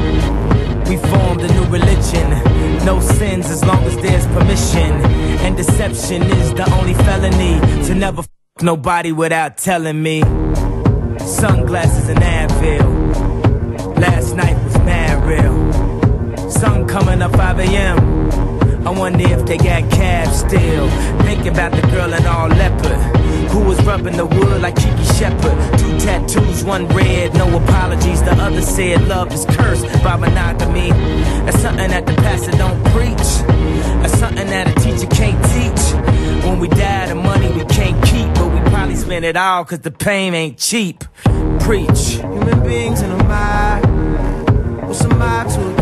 We formed a new religion, no sins as long as there's permission. And deception is the only felony to never f nobody without telling me. Sunglasses and Advil. Last night was mad real. Sun coming up 5 a.m. I wonder if they got cabs still. Thinking about the girl in all leopard. Who was rubbing the wood like Kiki Shepard. Two tattoos, one red, no apologies. The other said love is cursed by monogamy. That's something that the pastor don't preach. That's something that a teacher can't teach. When we die, the money we can't keep, but we probably spend it all cause the pain ain't cheap. Preach. Human beings in a mob. What's a mob to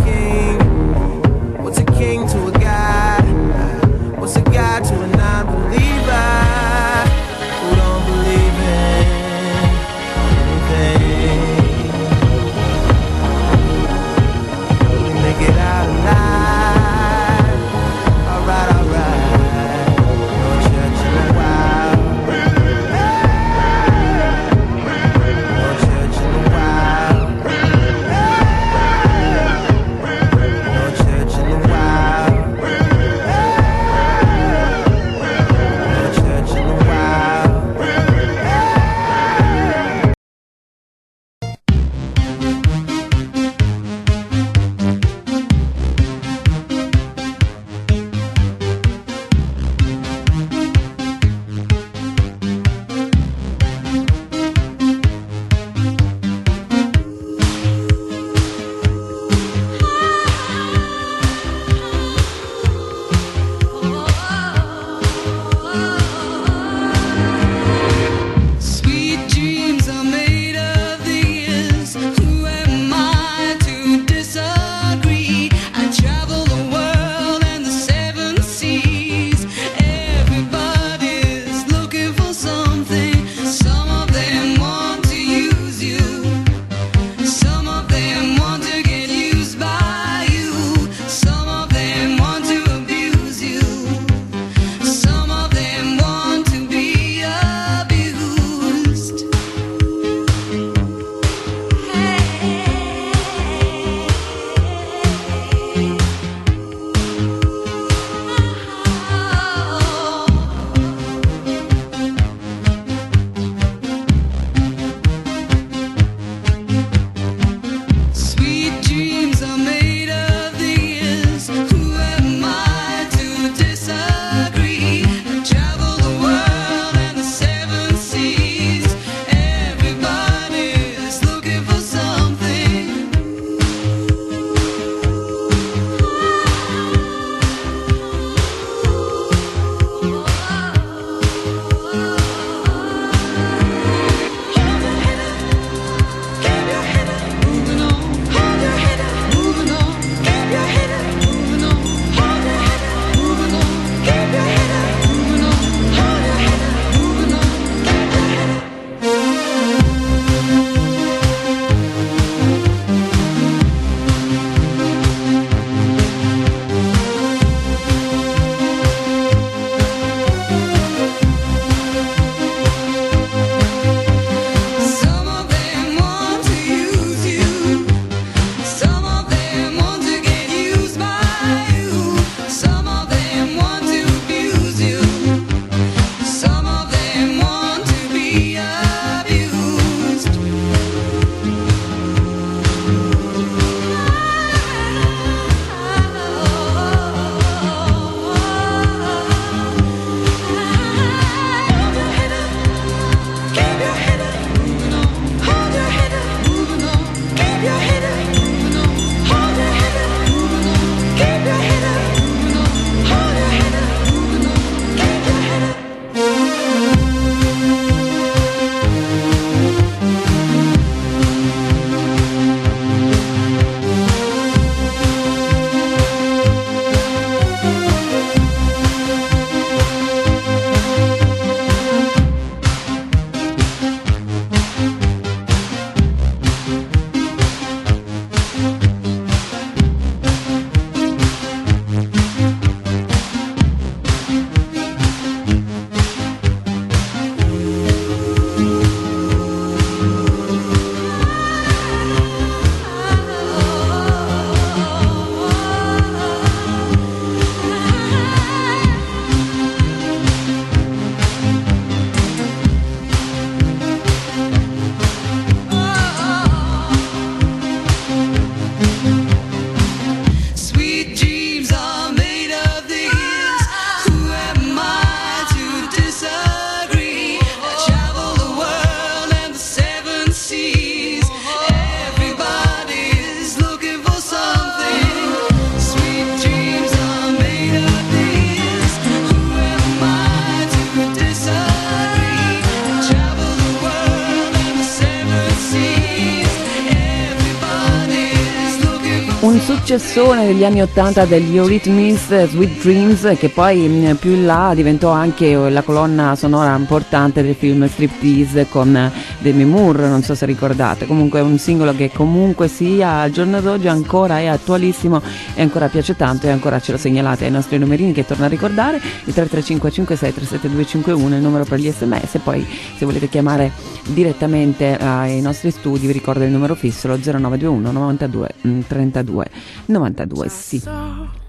successone degli anni 80 degli Eurythmics, Sweet Dreams, che poi mh, più in là diventò anche la colonna sonora importante del film Striptease con Demi Moore, non so se ricordate, comunque è un singolo che comunque sia al giorno d'oggi ancora è attualissimo e ancora piace tanto e ancora ce lo segnalate ai nostri numerini che torno a ricordare, il 33556372251 è il numero per gli sms e poi se volete chiamare direttamente eh, ai nostri studi vi ricordo il numero fisso lo 0921 92 mm, 32 92 sì.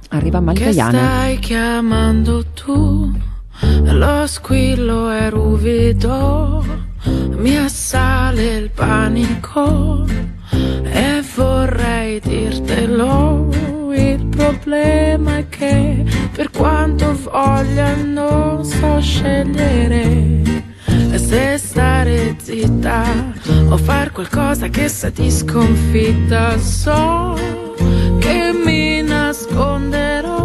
Arriva Malika Che stai chiamando tu? Lo squillo è ruvido, mi assale il panico e vorrei dirtelo. Il problema è che per quanto voglia non so scegliere. Se stare zitta o far qualcosa che sa di sconfitta, so che mi nasconderò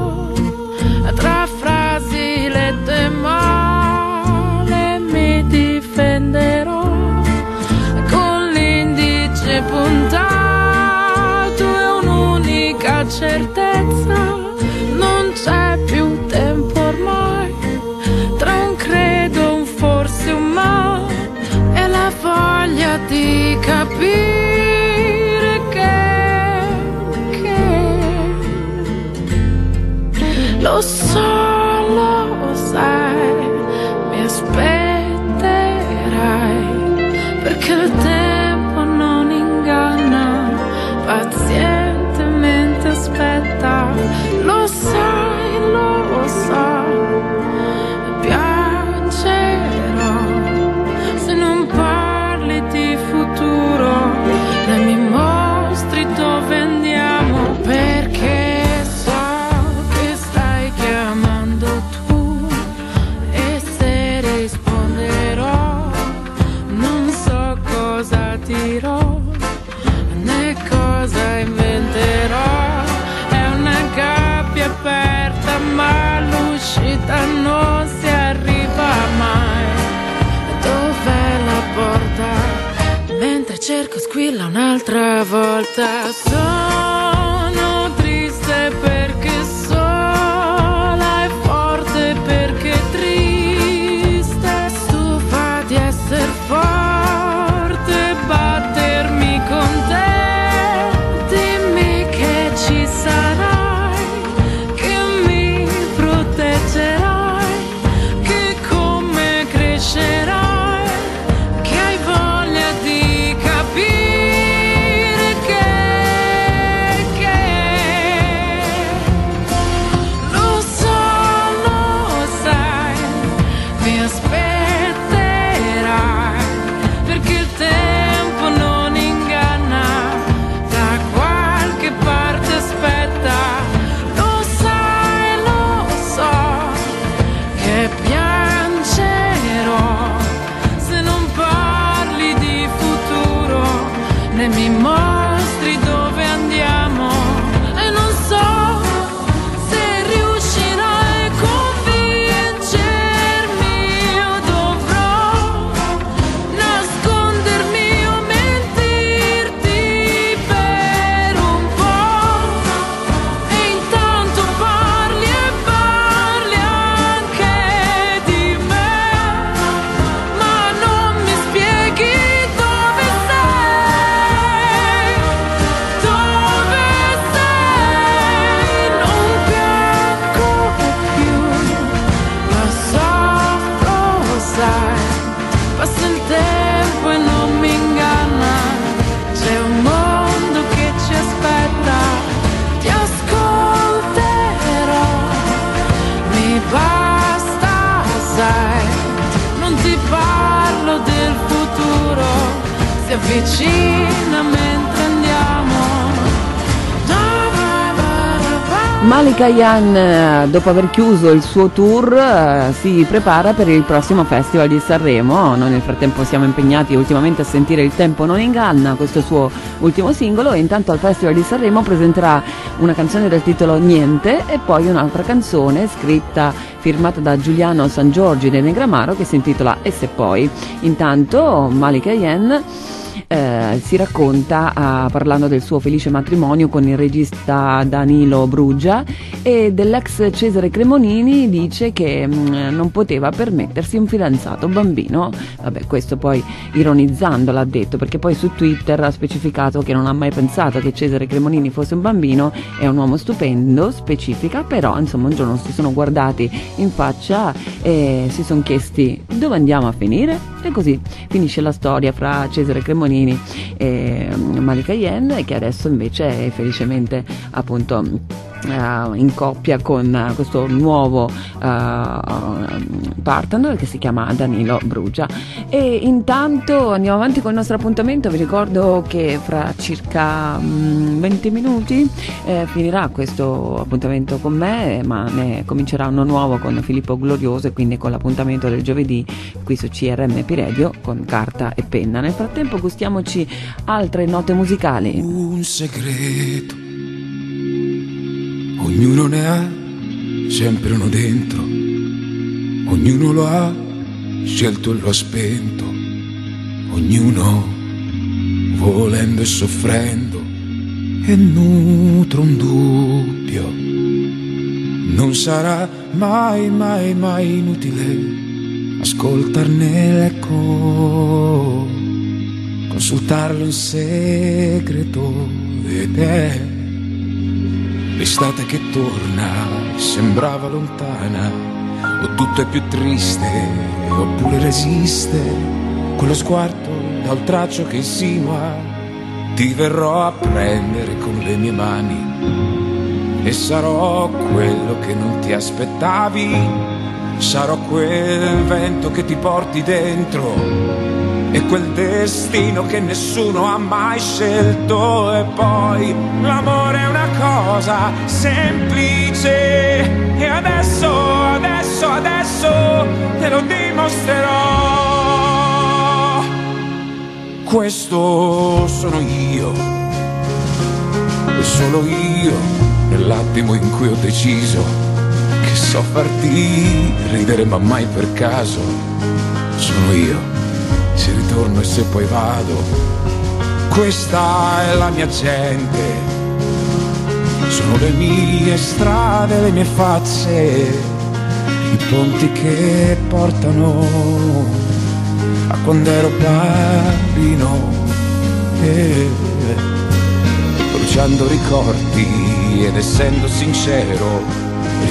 capire che, che lo so, lo l'uscita non si arriva mai. Dov'è la porta? Mentre cerco squilla un'altra volta. Sono Malika Yan, eh, dopo aver chiuso il suo tour, eh, si prepara per il prossimo Festival di Sanremo. Noi nel frattempo siamo impegnati ultimamente a sentire Il tempo non inganna, questo suo ultimo singolo, e intanto al Festival di Sanremo presenterà una canzone del titolo Niente e poi un'altra canzone scritta, firmata da Giuliano San Giorgi del Negramaro che si intitola E se poi. Intanto Malika Yan eh, si racconta ah, parlando del suo felice matrimonio con il regista Danilo Brugia e dell'ex Cesare Cremonini dice che mm, non poteva permettersi un fidanzato bambino. Vabbè, questo poi ironizzando l'ha detto perché poi su Twitter ha specificato che non ha mai pensato che Cesare Cremonini fosse un bambino, è un uomo stupendo, specifica, però insomma un giorno si sono guardati in faccia e si sono chiesti dove andiamo a finire e così finisce la storia fra Cesare Cremonini e mm, Malika Yen che adesso invece è felicemente appunto eh, in coppia con eh, questo nuovo eh, partner che si chiama Danilo Brugia. E intanto andiamo avanti con il nostro appuntamento. Vi ricordo che fra circa mm, 20 minuti eh, finirà questo appuntamento con me ma ne comincerà uno nuovo con Filippo Glorioso e quindi con l'appuntamento del giovedì qui su CRM Radio con carta e penna. Nel frattempo gustiamoci altre note musicali. Un segreto, ognuno ne ha sempre uno dentro, ognuno lo ha scelto e lo ha spento, ognuno volendo e soffrendo e nutre un dubbio. Non sarà mai, mai, mai inutile ascoltarne l'eco, consultarlo in segreto ed l'estate che torna, sembrava lontana, o tutto è più triste, oppure resiste, quello sguardo da oltraccio che insinua, ti verrò a prendere con le mie mani. E sarò quello che non ti aspettavi, sarò quel vento che ti porti dentro e quel destino che nessuno ha mai scelto. E poi l'amore è una cosa semplice. E adesso, adesso, adesso te lo dimostrerò. Questo sono io. E solo io nell'attimo in cui ho deciso che so farti ridere ma mai per caso. Sono io se ritorno e se poi vado questa è la mia gente. Sono le mie strade le mie facce i ponti che portano a quando ero bambino. Eh, bruciando ricordi ed essendo sincero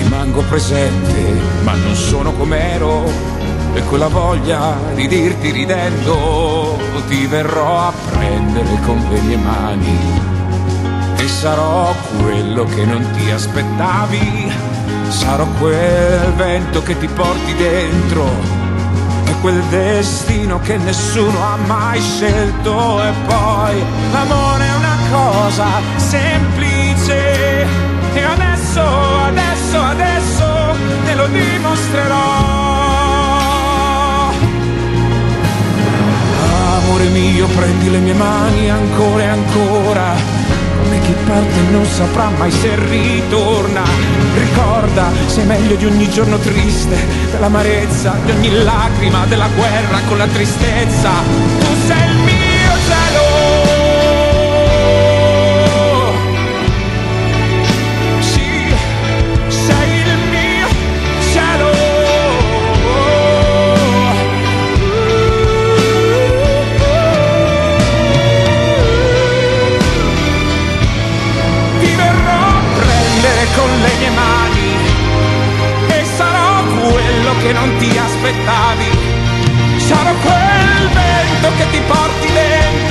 rimango presente ma non sono com'ero e quella voglia di dirti ridendo ti verrò a prendere con le mie mani. E sarò quello che non ti aspettavi sarò quel vento che ti porti dentro. E quel destino che nessuno ha mai scelto. E poi l'amore è una cosa semplice. E adesso, adesso, adesso te lo dimostrerò Amore mio, prendi le mie mani ancora e ancora, come chi parte non saprà mai se ritorna. Ricorda, sei meglio di ogni giorno triste, dell'amarezza, di ogni lacrima, della guerra con la tristezza. Tu sei il mio cielo. Che non ti aspettavi. Sarò quel vento che ti porti dentro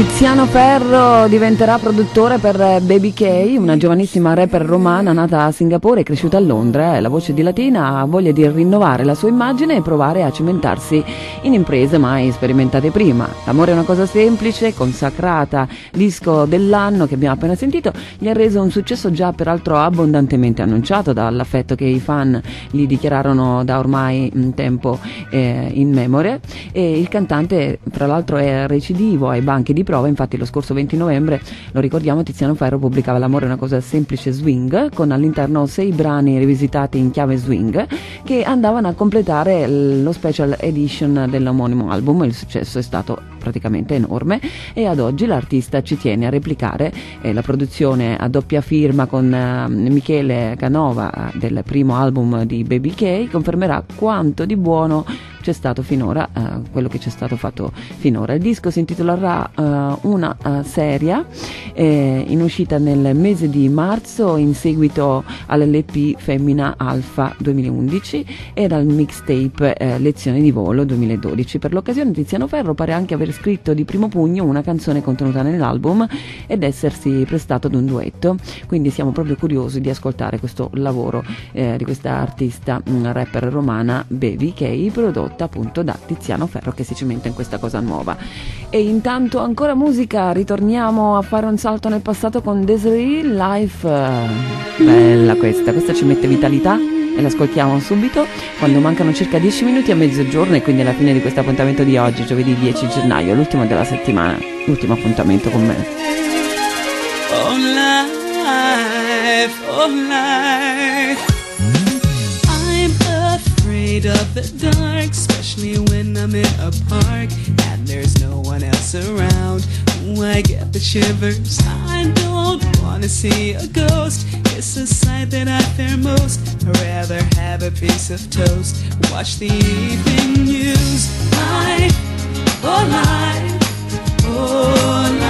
Tiziano Ferro diventerà produttore per Baby K, una giovanissima rapper romana nata a Singapore e cresciuta a Londra. La voce di Latina ha voglia di rinnovare la sua immagine e provare a cimentarsi in imprese mai sperimentate prima. L'amore è una cosa semplice, consacrata, disco dell'anno che abbiamo appena sentito, gli ha reso un successo già peraltro abbondantemente annunciato dall'affetto che i fan gli dichiararono da ormai un tempo eh, in memoria. E il cantante, tra l'altro, è recidivo ai banchi di prova, infatti lo scorso 20 novembre, lo ricordiamo, Tiziano Ferro pubblicava L'amore è una cosa semplice swing, con all'interno sei brani rivisitati in chiave swing, che andavano a completare lo special edition dell'omonimo album. Il successo è stato praticamente enorme e ad oggi l'artista ci tiene a replicare eh, la produzione a doppia firma con eh, Michele Canova eh, del primo album di Baby K confermerà quanto di buono c'è stato finora, eh, quello che c'è stato fatto finora. Il disco si intitolerà eh, Una eh, eh, in uscita nel mese di marzo in seguito all'LP Femmina Alfa 2011 e dal mixtape eh, Lezioni di volo 2012. Per l'occasione Tiziano Ferro pare anche aver scritto di primo pugno una canzone contenuta nell'album ed essersi prestato ad un duetto, quindi siamo proprio curiosi di ascoltare questo lavoro eh, di questa artista mm, rapper romana Baby K prodotta appunto da Tiziano Ferro che si cimenta in questa cosa nuova. E intanto ancora musica, ritorniamo a fare un salto nel passato con Desiree Life. Bella questa, questa ci mette vitalità e l'ascoltiamo subito quando mancano circa 10 minuti a mezzogiorno e quindi alla fine di questo appuntamento di oggi, giovedì 10 gennaio, l'ultimo della settimana, l'ultimo appuntamento con me. Oh life, oh life. I'm afraid of the dark, especially when I'm in a park and there's no one else around. Ooh, I get the shivers. I don't wanna see a ghost. It's a sight that I fear most. I'd rather have a piece of toast. Watch the evening news. Life, oh life, oh life,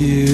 you.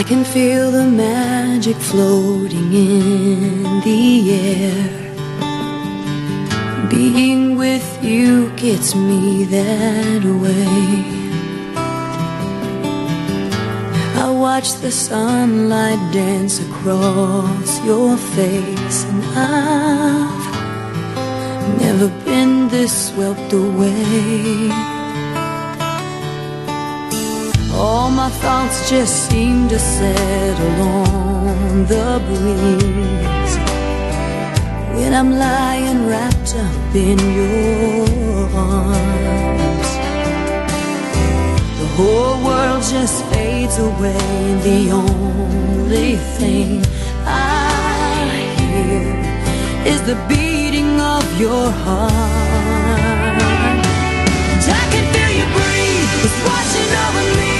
I can feel the magic floating in the air. Being with you gets me that way. I watch the sunlight dance across your face, and I've never been this swept away. All my thoughts just seem to settle on the breeze. When I'm lying wrapped up in your arms The whole world just fades away and The only thing I hear Is the beating of your heart. And I can feel you breathe, it's washing over me.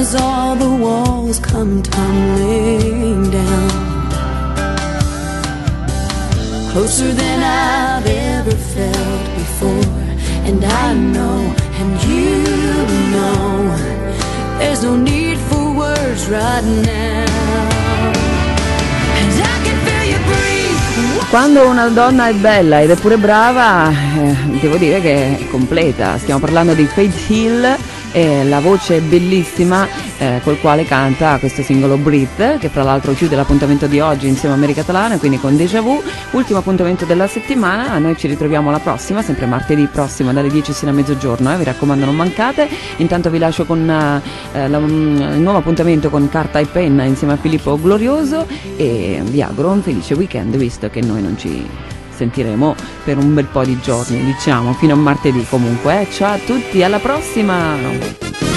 as all the walls come tumbling down. Closer than I've ever felt before, and I know, and you know, there's no need for words right now. Quando una donna è bella ed è pure brava, eh, devo dire che è completa. Stiamo parlando di Faith Hill e la voce bellissima eh, col quale canta questo singolo Breathe, che fra l'altro chiude l'appuntamento di oggi insieme a America Catalana, quindi con Deja Vu. Ultimo appuntamento della settimana, noi ci ritroviamo la prossima, sempre martedì prossimo dalle 10 sino a mezzogiorno, eh, vi raccomando non mancate. Intanto vi lascio con eh, la- il nuovo appuntamento con Carta e Penna insieme a Filippo Glorioso e vi auguro un felice weekend visto che noi non ci sentiremo per un bel po' di giorni, diciamo, fino a martedì comunque. Ciao a tutti, alla prossima!